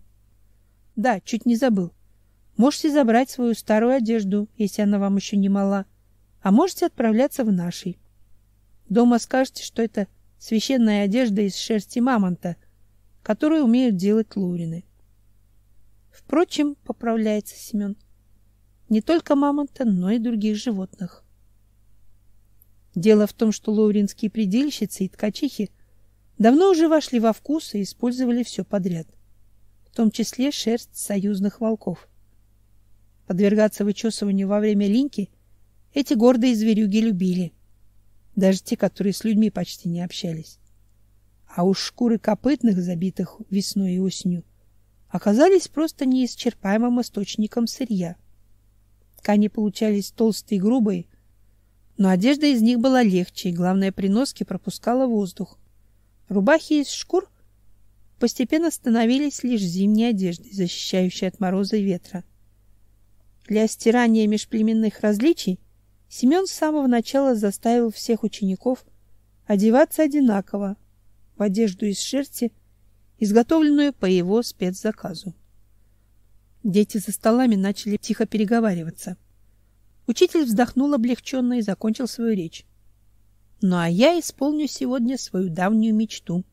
Да, чуть не забыл. Можете забрать свою старую одежду, если она вам еще не мала, а можете отправляться в нашей. Дома скажете, что это священная одежда из шерсти мамонта, которую умеют делать лурины. Впрочем, поправляется Семен, не только мамонта, но и других животных. Дело в том, что лоуринские предельщицы и ткачихи давно уже вошли во вкус и использовали все подряд, в том числе шерсть союзных волков. Подвергаться вычесыванию во время линьки эти гордые зверюги любили, даже те, которые с людьми почти не общались. А уж шкуры копытных, забитых весной и осенью, оказались просто неисчерпаемым источником сырья. Ткани получались толстые и грубые, но одежда из них была легче, и главное, при носке пропускала воздух. Рубахи из шкур постепенно становились лишь зимней одеждой, защищающей от мороза и ветра. Для стирания межплеменных различий Семен с самого начала заставил всех учеников одеваться одинаково, в одежду из шерсти, изготовленную по его спецзаказу. Дети за столами начали тихо переговариваться. Учитель вздохнул облегченно и закончил свою речь. Ну а я исполню сегодня свою давнюю мечту.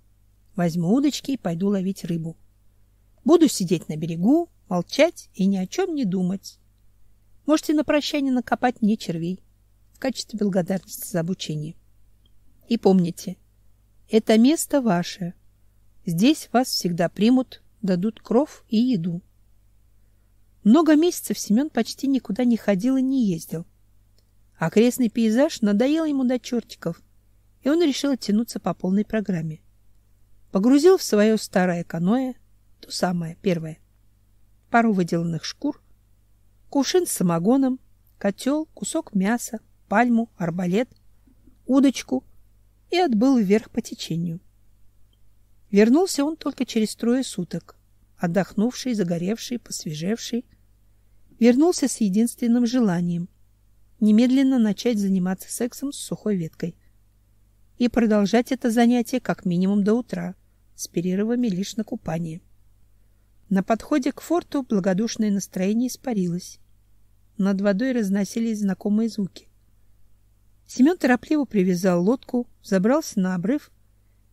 Возьму удочки и пойду ловить рыбу. Буду сидеть на берегу, молчать и ни о чем не думать. Можете на прощание накопать мне червей в качестве благодарности за обучение. И помните, это место ваше. Здесь вас всегда примут, дадут кров и еду. Много месяцев Семен почти никуда не ходил и не ездил. Окрестный пейзаж надоел ему до чертиков, и он решил оттянуться по полной программе. Погрузил в свое старое каноэ, то самое, первое, пару выделанных шкур, кувшин с самогоном, котел, кусок мяса, пальму, арбалет, удочку и отбыл вверх по течению. Вернулся он только через трое суток, отдохнувший, загоревший, посвежевший, вернулся с единственным желанием немедленно начать заниматься сексом с сухой веткой и продолжать это занятие как минимум до утра, с перерывами лишь на купание. На подходе к форту благодушное настроение испарилось. Над водой разносились знакомые звуки. Семен торопливо привязал лодку, забрался на обрыв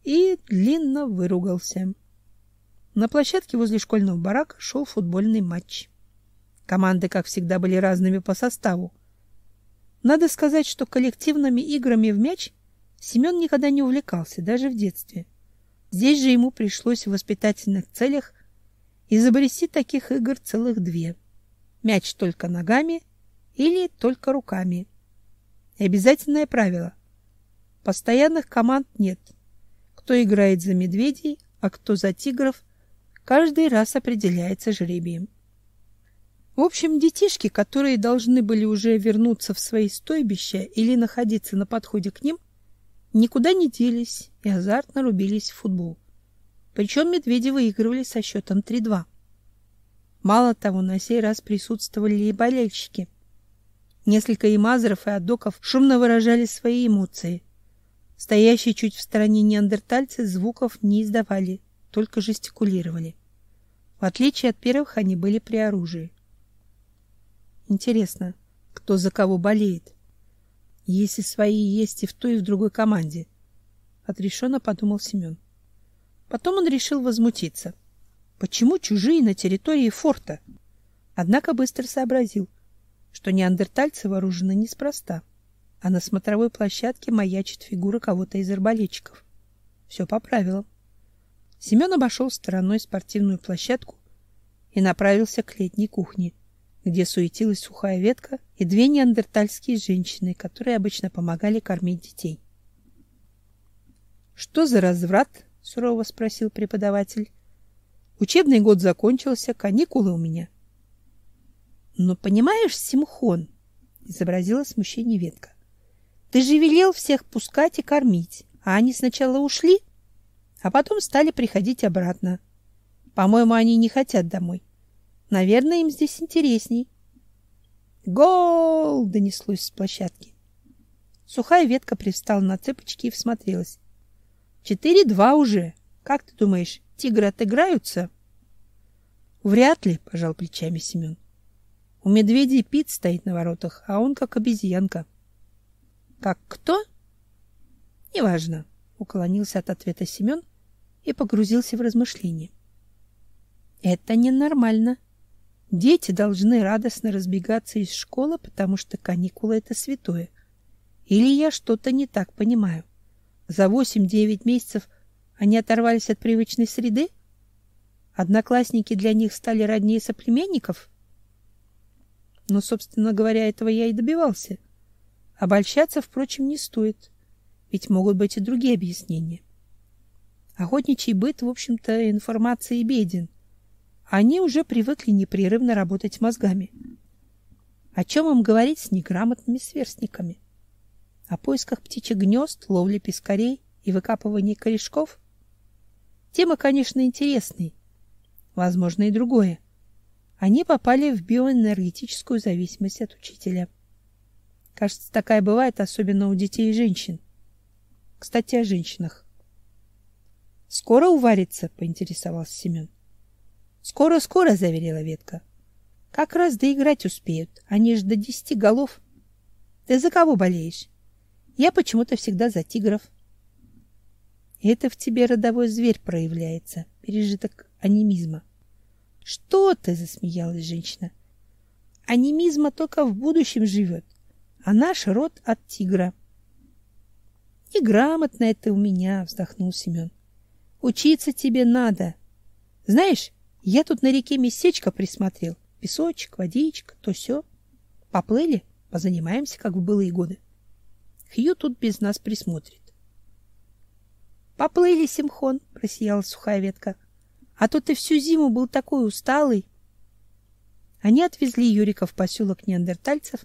и длинно выругался. На площадке возле школьного барака шел футбольный матч. Команды, как всегда, были разными по составу. Надо сказать, что коллективными играми в мяч Семен никогда не увлекался, даже в детстве. Здесь же ему пришлось в воспитательных целях изобрести таких игр целых две. Мяч только ногами или только руками. И обязательное правило. Постоянных команд нет. Кто играет за медведей, а кто за тигров, каждый раз определяется жребием. В общем, детишки, которые должны были уже вернуться в свои стойбища или находиться на подходе к ним, никуда не делись и азартно рубились в футбол. Причем медведи выигрывали со счетом 3-2. Мало того, на сей раз присутствовали и болельщики. Несколько имазеров и аддоков шумно выражали свои эмоции. Стоящие чуть в стороне неандертальцы звуков не издавали, только жестикулировали. В отличие от первых, они были при оружии. Интересно, кто за кого болеет? Если свои есть и в той, и в другой команде. Отрешенно подумал Семен. Потом он решил возмутиться. Почему чужие на территории форта? Однако быстро сообразил, что неандертальцы вооружены неспроста, а на смотровой площадке маячит фигура кого-то из арбалетчиков. Все по правилам. Семен обошел стороной спортивную площадку и направился к летней кухне, где суетилась сухая ветка и две неандертальские женщины, которые обычно помогали кормить детей. Что за разврат? сурово спросил преподаватель. Учебный год закончился, каникулы у меня. Но понимаешь, Симхон, изобразила смущение ветка. Ты же велел всех пускать и кормить, а они сначала ушли, а потом стали приходить обратно. По-моему, они не хотят домой. Наверное, им здесь интересней. Гол! донеслось с площадки. Сухая ветка привстала на цепочки и всмотрелась. Четыре-два уже. Как ты думаешь, тигры отыграются? Вряд ли, пожал плечами Семен. У медведей Пит стоит на воротах, а он как обезьянка. Как кто? Неважно, уклонился от ответа Семен и погрузился в размышления. Это ненормально. Дети должны радостно разбегаться из школы, потому что каникулы это святое. Или я что-то не так понимаю? За восемь-девять месяцев они оторвались от привычной среды? Одноклассники для них стали роднее соплеменников? Но, собственно говоря, этого я и добивался. Обольщаться, впрочем, не стоит, ведь могут быть и другие объяснения. Охотничий быт, в общем-то, информации беден — они уже привыкли непрерывно работать мозгами. О чем им говорить с неграмотными сверстниками? О поисках птичьих гнезд, ловле пескарей и выкапывании корешков? Тема, конечно, интересная. Возможно, и другое. Они попали в биоэнергетическую зависимость от учителя. Кажется, такая бывает особенно у детей и женщин. Кстати, о женщинах. Скоро уварится, поинтересовался Семен. Скоро-скоро, заверила ветка. Как раз доиграть успеют. Они ж до десяти голов. Ты за кого болеешь? Я почему-то всегда за тигров. Это в тебе родовой зверь проявляется, пережиток анимизма. Что ты, засмеялась женщина. Анимизма только в будущем живет, а наш род от тигра. Неграмотно это у меня, вздохнул Семен. Учиться тебе надо. Знаешь, я тут на реке местечко присмотрел. Песочек, водичка, то все. Поплыли, позанимаемся, как в былые годы. Хью тут без нас присмотрит. Поплыли, Симхон, просияла сухая ветка. А то ты всю зиму был такой усталый. Они отвезли Юрика в поселок неандертальцев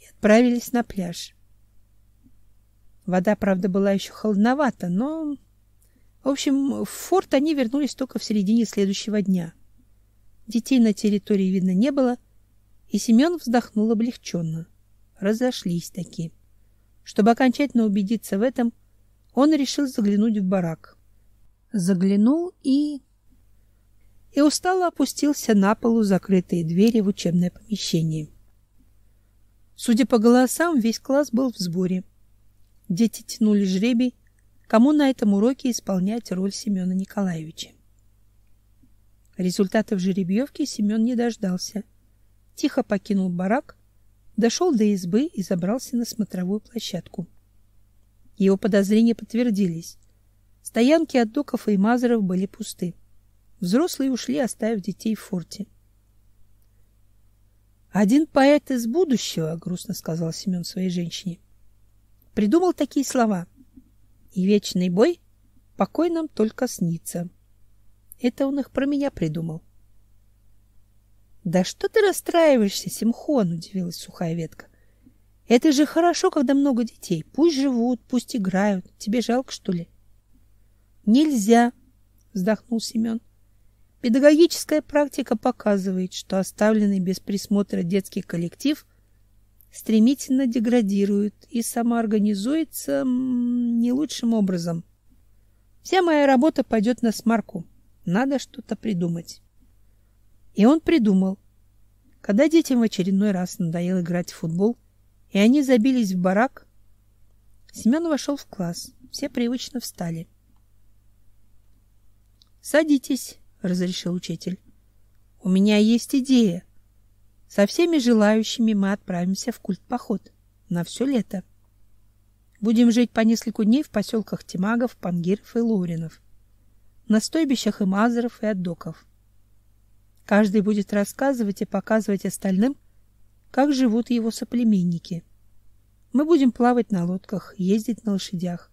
и отправились на пляж. Вода, правда, была еще холодновата, но в общем, в форт они вернулись только в середине следующего дня. Детей на территории видно не было, и Семен вздохнул облегченно. Разошлись такие. Чтобы окончательно убедиться в этом, он решил заглянуть в барак. Заглянул и и устало опустился на полу закрытые двери в учебное помещение. Судя по голосам, весь класс был в сборе. Дети тянули жребий, кому на этом уроке исполнять роль Семена Николаевича. Результатов жеребьевки Семен не дождался. Тихо покинул барак, дошел до избы и забрался на смотровую площадку. Его подозрения подтвердились. Стоянки от доков и мазеров были пусты. Взрослые ушли, оставив детей в форте. Один поэт из будущего, грустно сказал Семен своей женщине, придумал такие слова: и вечный бой покой нам только снится. Это он их про меня придумал. Да что ты расстраиваешься, Симхон, удивилась сухая ветка. Это же хорошо, когда много детей. Пусть живут, пусть играют. Тебе жалко, что ли? Нельзя, вздохнул Семен. Педагогическая практика показывает, что оставленный без присмотра детский коллектив стремительно деградирует и самоорганизуется не лучшим образом. Вся моя работа пойдет на смарку. Надо что-то придумать. И он придумал, когда детям в очередной раз надоело играть в футбол, и они забились в барак, Семен вошел в класс. Все привычно встали. «Садитесь», — разрешил учитель. «У меня есть идея. Со всеми желающими мы отправимся в культ-поход на все лето. Будем жить по несколько дней в поселках Тимагов, Пангиров и Луринов, на стойбищах и Мазаров и Отдоков. Каждый будет рассказывать и показывать остальным, как живут его соплеменники. Мы будем плавать на лодках, ездить на лошадях.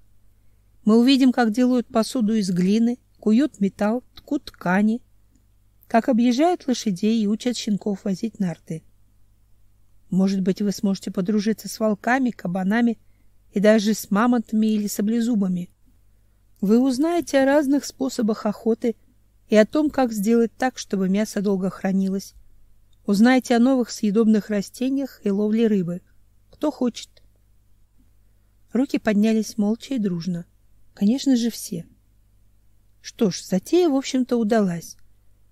Мы увидим, как делают посуду из глины, куют металл, ткут ткани, как объезжают лошадей и учат щенков возить нарты. Может быть, вы сможете подружиться с волками, кабанами и даже с мамонтами или саблезубами. Вы узнаете о разных способах охоты и о том, как сделать так, чтобы мясо долго хранилось. Узнаете о новых съедобных растениях и ловле рыбы. Кто хочет. Руки поднялись молча и дружно. Конечно же, все. Что ж, затея, в общем-то, удалась.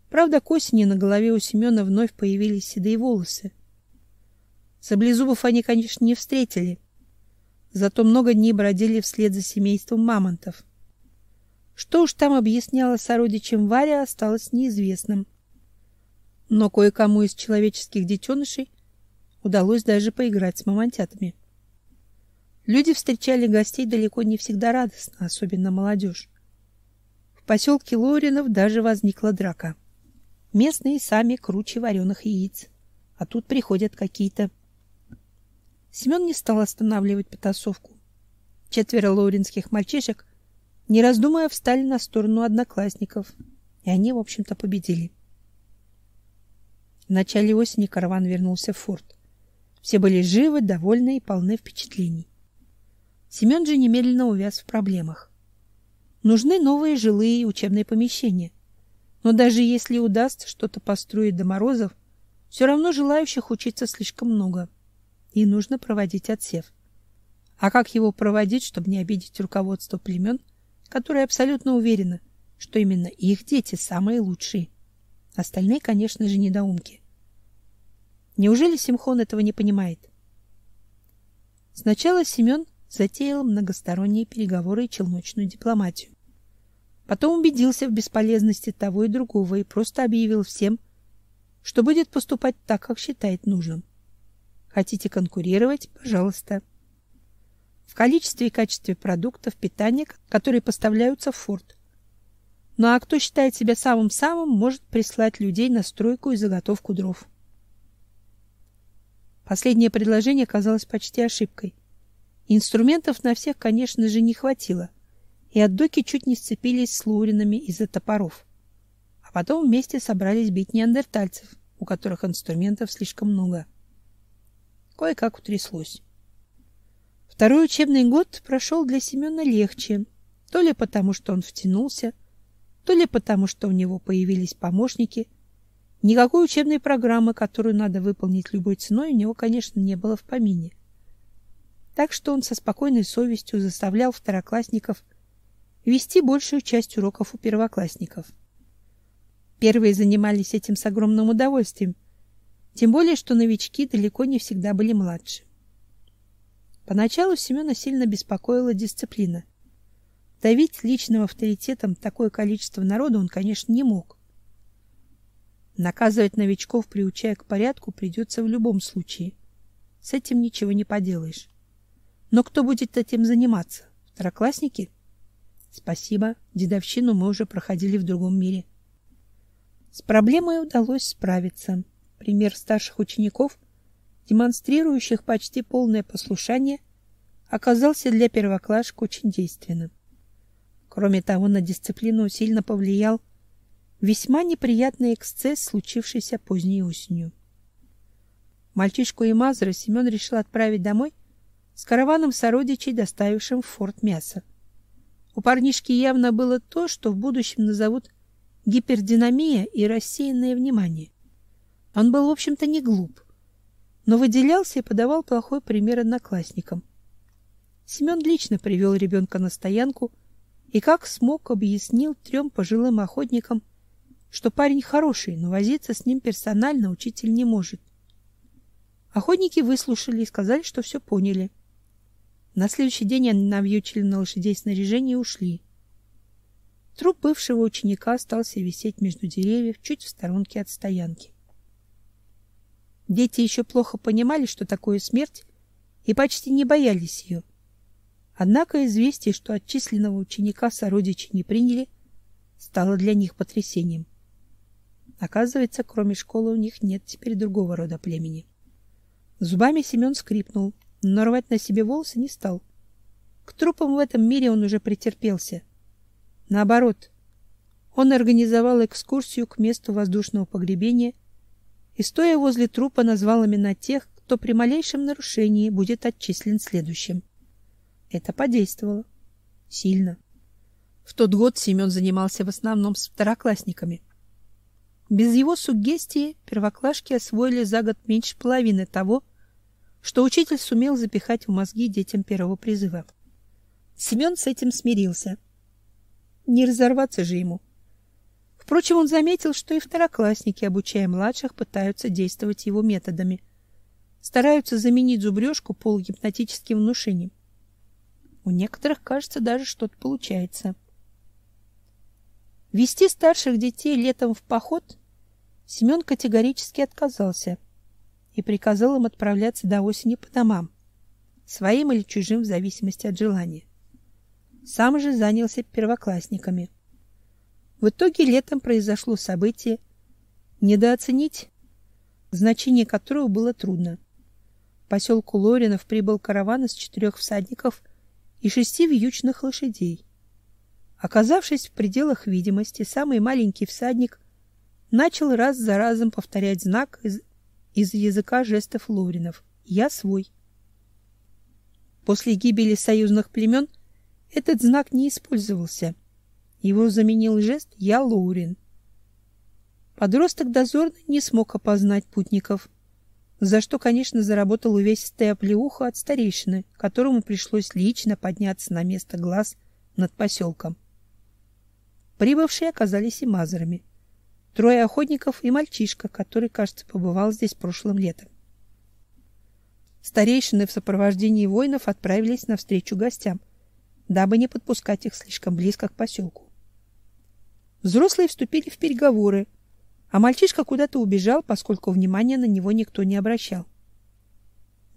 Правда, к осени на голове у Семена вновь появились седые волосы. Саблезубов они, конечно, не встретили. Зато много дней бродили вслед за семейством мамонтов. Что уж там объясняла сородичам Варя, осталось неизвестным. Но кое-кому из человеческих детенышей удалось даже поиграть с мамонтятами. Люди встречали гостей далеко не всегда радостно, особенно молодежь. В поселке Лоринов даже возникла драка. Местные сами круче вареных яиц, а тут приходят какие-то. Семен не стал останавливать потасовку. Четверо лоринских мальчишек, не раздумывая, встали на сторону одноклассников, и они, в общем-то, победили. В начале осени караван вернулся в форт. Все были живы, довольны и полны впечатлений. Семен же немедленно увяз в проблемах. Нужны новые жилые и учебные помещения. Но даже если удастся что-то построить до морозов, все равно желающих учиться слишком много, и нужно проводить отсев. А как его проводить, чтобы не обидеть руководство племен, которые абсолютно уверены, что именно их дети самые лучшие? Остальные, конечно же, недоумки. Неужели Симхон этого не понимает? Сначала Семен затеял многосторонние переговоры и челночную дипломатию. Потом убедился в бесполезности того и другого и просто объявил всем, что будет поступать так, как считает нужным. Хотите конкурировать? Пожалуйста. В количестве и качестве продуктов питания, которые поставляются в форт. Ну а кто считает себя самым-самым, может прислать людей на стройку и заготовку дров. Последнее предложение казалось почти ошибкой. Инструментов на всех, конечно же, не хватило, и отдоки чуть не сцепились с луринами из-за топоров. А потом вместе собрались бить неандертальцев, у которых инструментов слишком много. Кое-как утряслось. Второй учебный год прошел для Семена легче, то ли потому, что он втянулся, то ли потому, что у него появились помощники. Никакой учебной программы, которую надо выполнить любой ценой, у него, конечно, не было в помине так что он со спокойной совестью заставлял второклассников вести большую часть уроков у первоклассников. Первые занимались этим с огромным удовольствием, тем более что новички далеко не всегда были младше. Поначалу Семена сильно беспокоила дисциплина. Давить личным авторитетом такое количество народа он, конечно, не мог. Наказывать новичков, приучая к порядку, придется в любом случае. С этим ничего не поделаешь. Но кто будет этим заниматься? Второклассники? Спасибо, дедовщину мы уже проходили в другом мире. С проблемой удалось справиться. Пример старших учеников, демонстрирующих почти полное послушание, оказался для первоклашек очень действенным. Кроме того, на дисциплину сильно повлиял весьма неприятный эксцесс, случившийся поздней осенью. Мальчишку и Мазра Семен решил отправить домой с караваном сородичей, доставившим в форт мясо. У парнишки явно было то, что в будущем назовут гипердинамия и рассеянное внимание. Он был, в общем-то, не глуп, но выделялся и подавал плохой пример одноклассникам. Семен лично привел ребенка на стоянку и как смог объяснил трем пожилым охотникам, что парень хороший, но возиться с ним персонально учитель не может. Охотники выслушали и сказали, что все поняли. На следующий день они навьючили на лошадей снаряжение и ушли. Труп бывшего ученика остался висеть между деревьев, чуть в сторонке от стоянки. Дети еще плохо понимали, что такое смерть, и почти не боялись ее. Однако известие, что отчисленного ученика сородичи не приняли, стало для них потрясением. Оказывается, кроме школы у них нет теперь другого рода племени. Зубами Семен скрипнул, но рвать на себе волосы не стал. К трупам в этом мире он уже претерпелся. Наоборот, он организовал экскурсию к месту воздушного погребения и, стоя возле трупа, назвал имена тех, кто при малейшем нарушении будет отчислен следующим. Это подействовало. Сильно. В тот год Семен занимался в основном с второклассниками. Без его суггестии первоклашки освоили за год меньше половины того, что учитель сумел запихать в мозги детям первого призыва. Семен с этим смирился. Не разорваться же ему. Впрочем, он заметил, что и второклассники, обучая младших, пытаются действовать его методами. Стараются заменить зубрежку полугипнотическим внушением. У некоторых, кажется, даже что-то получается. Вести старших детей летом в поход Семен категорически отказался и приказал им отправляться до осени по домам, своим или чужим в зависимости от желания. Сам же занялся первоклассниками. В итоге летом произошло событие, недооценить значение которого было трудно. В поселку Лоринов прибыл караван из четырех всадников и шести вьючных лошадей. Оказавшись в пределах видимости, самый маленький всадник начал раз за разом повторять знак из, языка жестов лоринов «Я свой». После гибели союзных племен этот знак не использовался. Его заменил жест «Я Лоурин». Подросток дозорный не смог опознать путников, за что, конечно, заработал увесистая оплеуха от старейшины, которому пришлось лично подняться на место глаз над поселком. Прибывшие оказались и мазерами. Трое охотников и мальчишка, который, кажется, побывал здесь прошлым летом. Старейшины в сопровождении воинов отправились навстречу гостям, дабы не подпускать их слишком близко к поселку. Взрослые вступили в переговоры, а мальчишка куда-то убежал, поскольку внимания на него никто не обращал.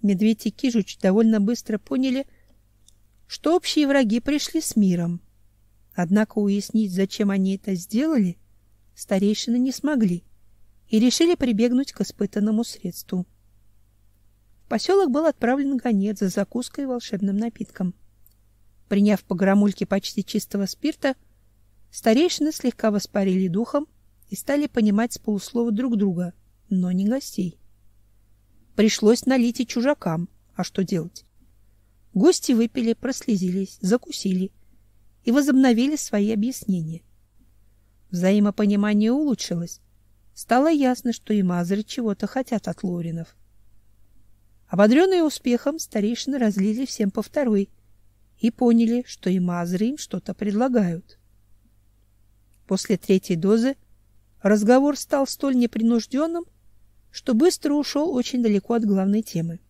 Медведь и Кижуч довольно быстро поняли, что общие враги пришли с миром, Однако уяснить, зачем они это сделали, старейшины не смогли и решили прибегнуть к испытанному средству. В поселок был отправлен гонец за закуской и волшебным напитком. Приняв по грамульке почти чистого спирта, старейшины слегка воспарили духом и стали понимать с полуслова друг друга, но не гостей. Пришлось налить и чужакам, а что делать? Гости выпили, прослезились, закусили и возобновили свои объяснения. Взаимопонимание улучшилось. Стало ясно, что и Мазры чего-то хотят от Лоринов. Ободренные успехом, старейшины разлили всем по второй и поняли, что и Мазры им что-то предлагают. После третьей дозы разговор стал столь непринужденным, что быстро ушел очень далеко от главной темы.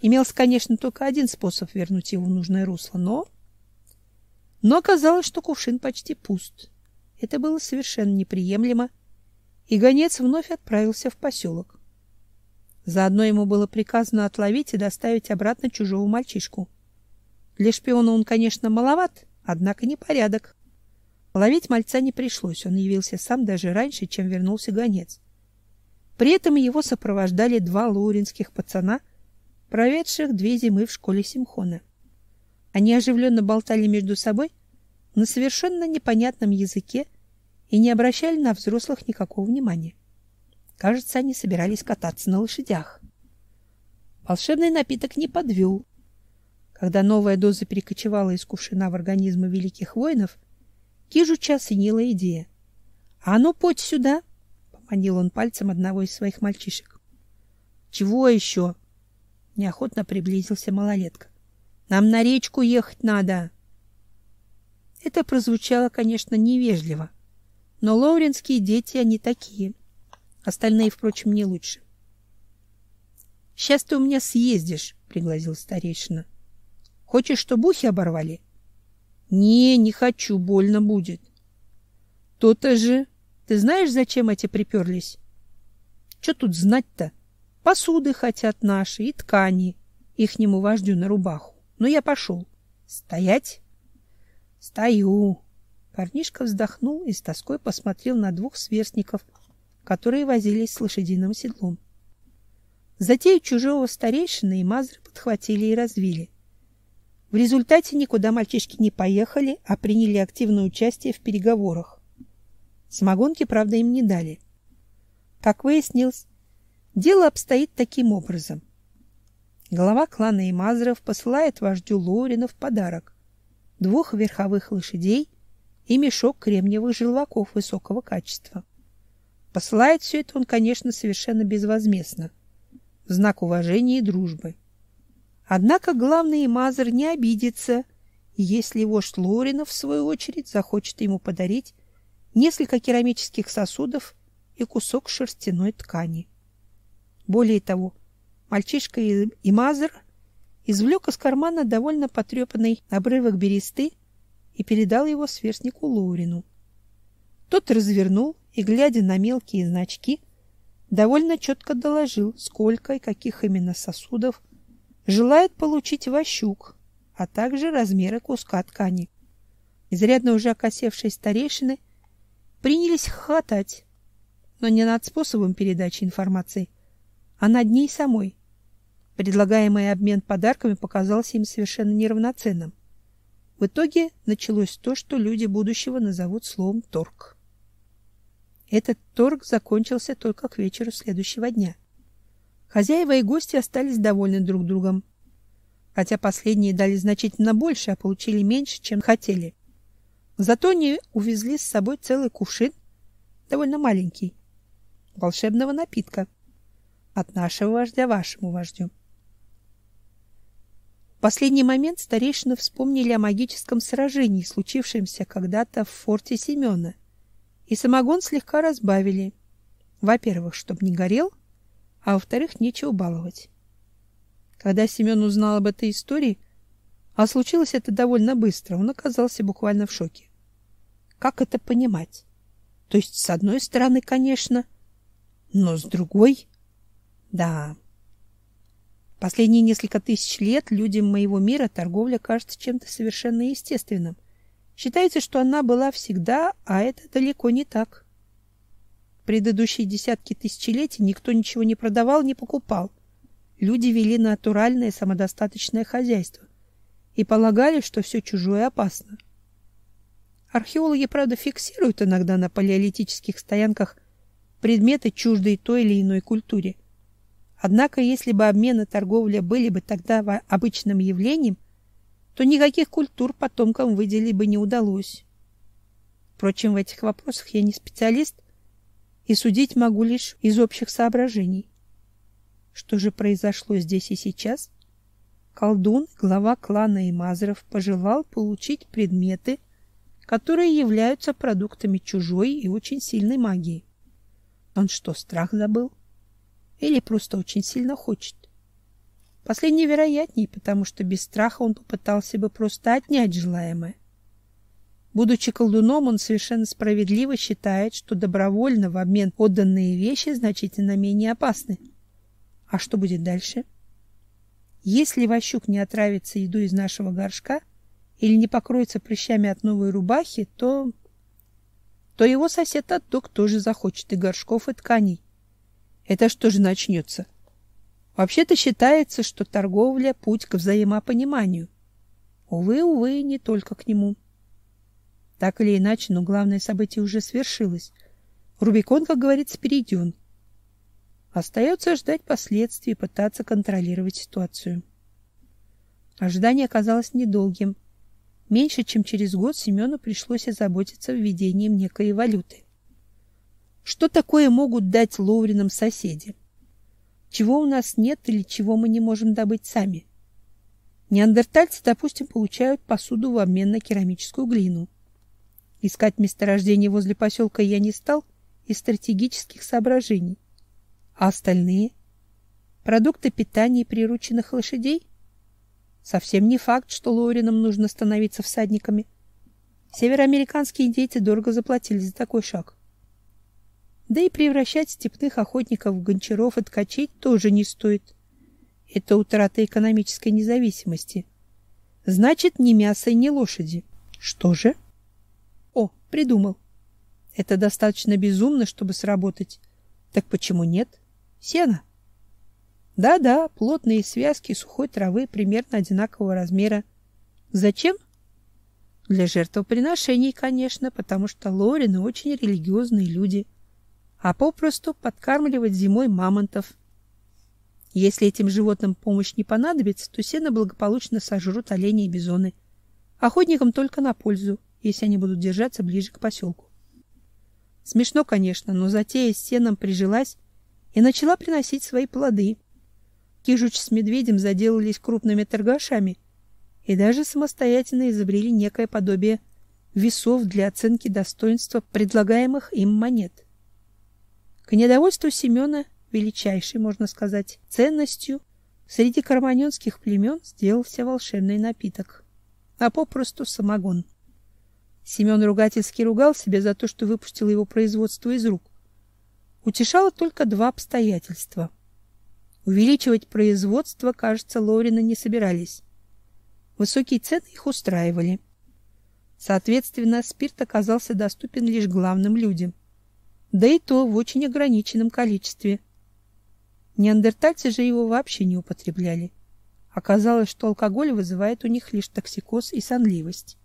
Имелся, конечно, только один способ вернуть его в нужное русло, но но оказалось, что кувшин почти пуст. Это было совершенно неприемлемо, и гонец вновь отправился в поселок. Заодно ему было приказано отловить и доставить обратно чужого мальчишку. Для шпиона он, конечно, маловат, однако не порядок. Ловить мальца не пришлось, он явился сам даже раньше, чем вернулся гонец. При этом его сопровождали два лауринских пацана, проведших две зимы в школе Симхона. Они оживленно болтали между собой на совершенно непонятном языке и не обращали на взрослых никакого внимания. Кажется, они собирались кататься на лошадях. Волшебный напиток не подвел. Когда новая доза перекочевала из кувшина в организмы великих воинов, Кижуча осенила идея. — А ну, подь сюда! — поманил он пальцем одного из своих мальчишек. — Чего еще? — неохотно приблизился малолетка. Нам на речку ехать надо. Это прозвучало, конечно, невежливо, Но лоуренские дети они такие. Остальные, впрочем, не лучше. Сейчас ты у меня съездишь, пригласил старейшина. Хочешь, чтобы ухи оборвали? Не, не хочу, больно будет. То-то же. Ты знаешь, зачем эти приперлись? Что тут знать-то? Посуды хотят наши и ткани ихнему вождю на рубаху. Но я пошел. Стоять? Стою. Парнишка вздохнул и с тоской посмотрел на двух сверстников, которые возились с лошадиным седлом. Затею чужого старейшины и мазры подхватили и развили. В результате никуда мальчишки не поехали, а приняли активное участие в переговорах. Самогонки, правда, им не дали. Как выяснилось, дело обстоит таким образом. Глава клана Имазров посылает вождю Лорина в подарок двух верховых лошадей и мешок кремниевых желваков высокого качества. Посылает все это он, конечно, совершенно безвозмездно, в знак уважения и дружбы. Однако главный Имазр не обидится, если вождь Лоринов, в свою очередь, захочет ему подарить несколько керамических сосудов и кусок шерстяной ткани. Более того, мальчишка Имазр извлек из кармана довольно потрепанный обрывок бересты и передал его сверстнику Лорину. Тот развернул и, глядя на мелкие значки, довольно четко доложил, сколько и каких именно сосудов желает получить Ващук, а также размеры куска ткани. Изрядно уже окосевшие старейшины принялись хохотать, но не над способом передачи информации, а над ней самой. Предлагаемый обмен подарками показался им совершенно неравноценным. В итоге началось то, что люди будущего назовут словом торг. Этот торг закончился только к вечеру следующего дня. Хозяева и гости остались довольны друг другом, хотя последние дали значительно больше, а получили меньше, чем хотели. Зато они увезли с собой целый кувшин, довольно маленький, волшебного напитка от нашего вождя вашему вождю. Последний момент старейшины вспомнили о магическом сражении, случившемся когда-то в форте Семена, и самогон слегка разбавили. Во-первых, чтобы не горел, а во-вторых, нечего баловать. Когда Семен узнал об этой истории, а случилось это довольно быстро, он оказался буквально в шоке. Как это понимать? То есть, с одной стороны, конечно, но с другой... Да, Последние несколько тысяч лет людям моего мира торговля кажется чем-то совершенно естественным. Считается, что она была всегда, а это далеко не так. Предыдущие десятки тысячелетий никто ничего не продавал, не покупал. Люди вели натуральное самодостаточное хозяйство и полагали, что все чужое опасно. Археологи, правда, фиксируют иногда на палеолитических стоянках предметы, чуждые той или иной культуре – Однако, если бы обмен и торговля были бы тогда обычным явлением, то никаких культур потомкам выделить бы не удалось. Впрочем, в этих вопросах я не специалист и судить могу лишь из общих соображений. Что же произошло здесь и сейчас? Колдун, глава клана Имазров, пожелал получить предметы, которые являются продуктами чужой и очень сильной магии. Он что, страх забыл? Или просто очень сильно хочет. Последнее вероятнее, потому что без страха он попытался бы просто отнять желаемое. Будучи колдуном, он совершенно справедливо считает, что добровольно в обмен отданные вещи значительно менее опасны. А что будет дальше? Если Ващук не отравится едой из нашего горшка или не покроется прыщами от новой рубахи, то то его сосед Отток тоже захочет и горшков, и тканей. Это что же начнется? Вообще-то считается, что торговля — путь к взаимопониманию. Увы, увы, не только к нему. Так или иначе, но главное событие уже свершилось. Рубикон, как говорится, перейден. Остается ждать последствий и пытаться контролировать ситуацию. Ожидание оказалось недолгим. Меньше чем через год Семену пришлось озаботиться введением некой валюты. Что такое могут дать Лоуринам соседи? Чего у нас нет или чего мы не можем добыть сами? Неандертальцы, допустим, получают посуду в обмен на керамическую глину. Искать месторождение возле поселка я не стал из стратегических соображений. А остальные? Продукты питания прирученных лошадей? Совсем не факт, что Лоринам нужно становиться всадниками. Североамериканские индейцы дорого заплатили за такой шаг. Да и превращать степных охотников в гончаров и ткачей тоже не стоит. Это утрата экономической независимости. Значит, ни мясо, ни лошади. Что же? О, придумал. Это достаточно безумно, чтобы сработать. Так почему нет? Сено. Да-да, плотные связки сухой травы примерно одинакового размера. Зачем? Для жертвоприношений, конечно, потому что лорины очень религиозные люди. А попросту подкармливать зимой мамонтов. Если этим животным помощь не понадобится, то сено благополучно сожрут олени и бизоны. Охотникам только на пользу, если они будут держаться ближе к поселку. Смешно, конечно, но затея с сеном прижилась и начала приносить свои плоды. Кижуч с медведем заделались крупными торгашами и даже самостоятельно изобрели некое подобие весов для оценки достоинства предлагаемых им монет. К недовольству Семена величайшей, можно сказать, ценностью среди карманьонских племен сделался волшебный напиток, а попросту самогон. Семен ругательски ругал себя за то, что выпустил его производство из рук. Утешало только два обстоятельства. Увеличивать производство, кажется, Лорина не собирались. Высокие цены их устраивали. Соответственно, спирт оказался доступен лишь главным людям. Да и то в очень ограниченном количестве. Неандертальцы же его вообще не употребляли. Оказалось, что алкоголь вызывает у них лишь токсикоз и сонливость.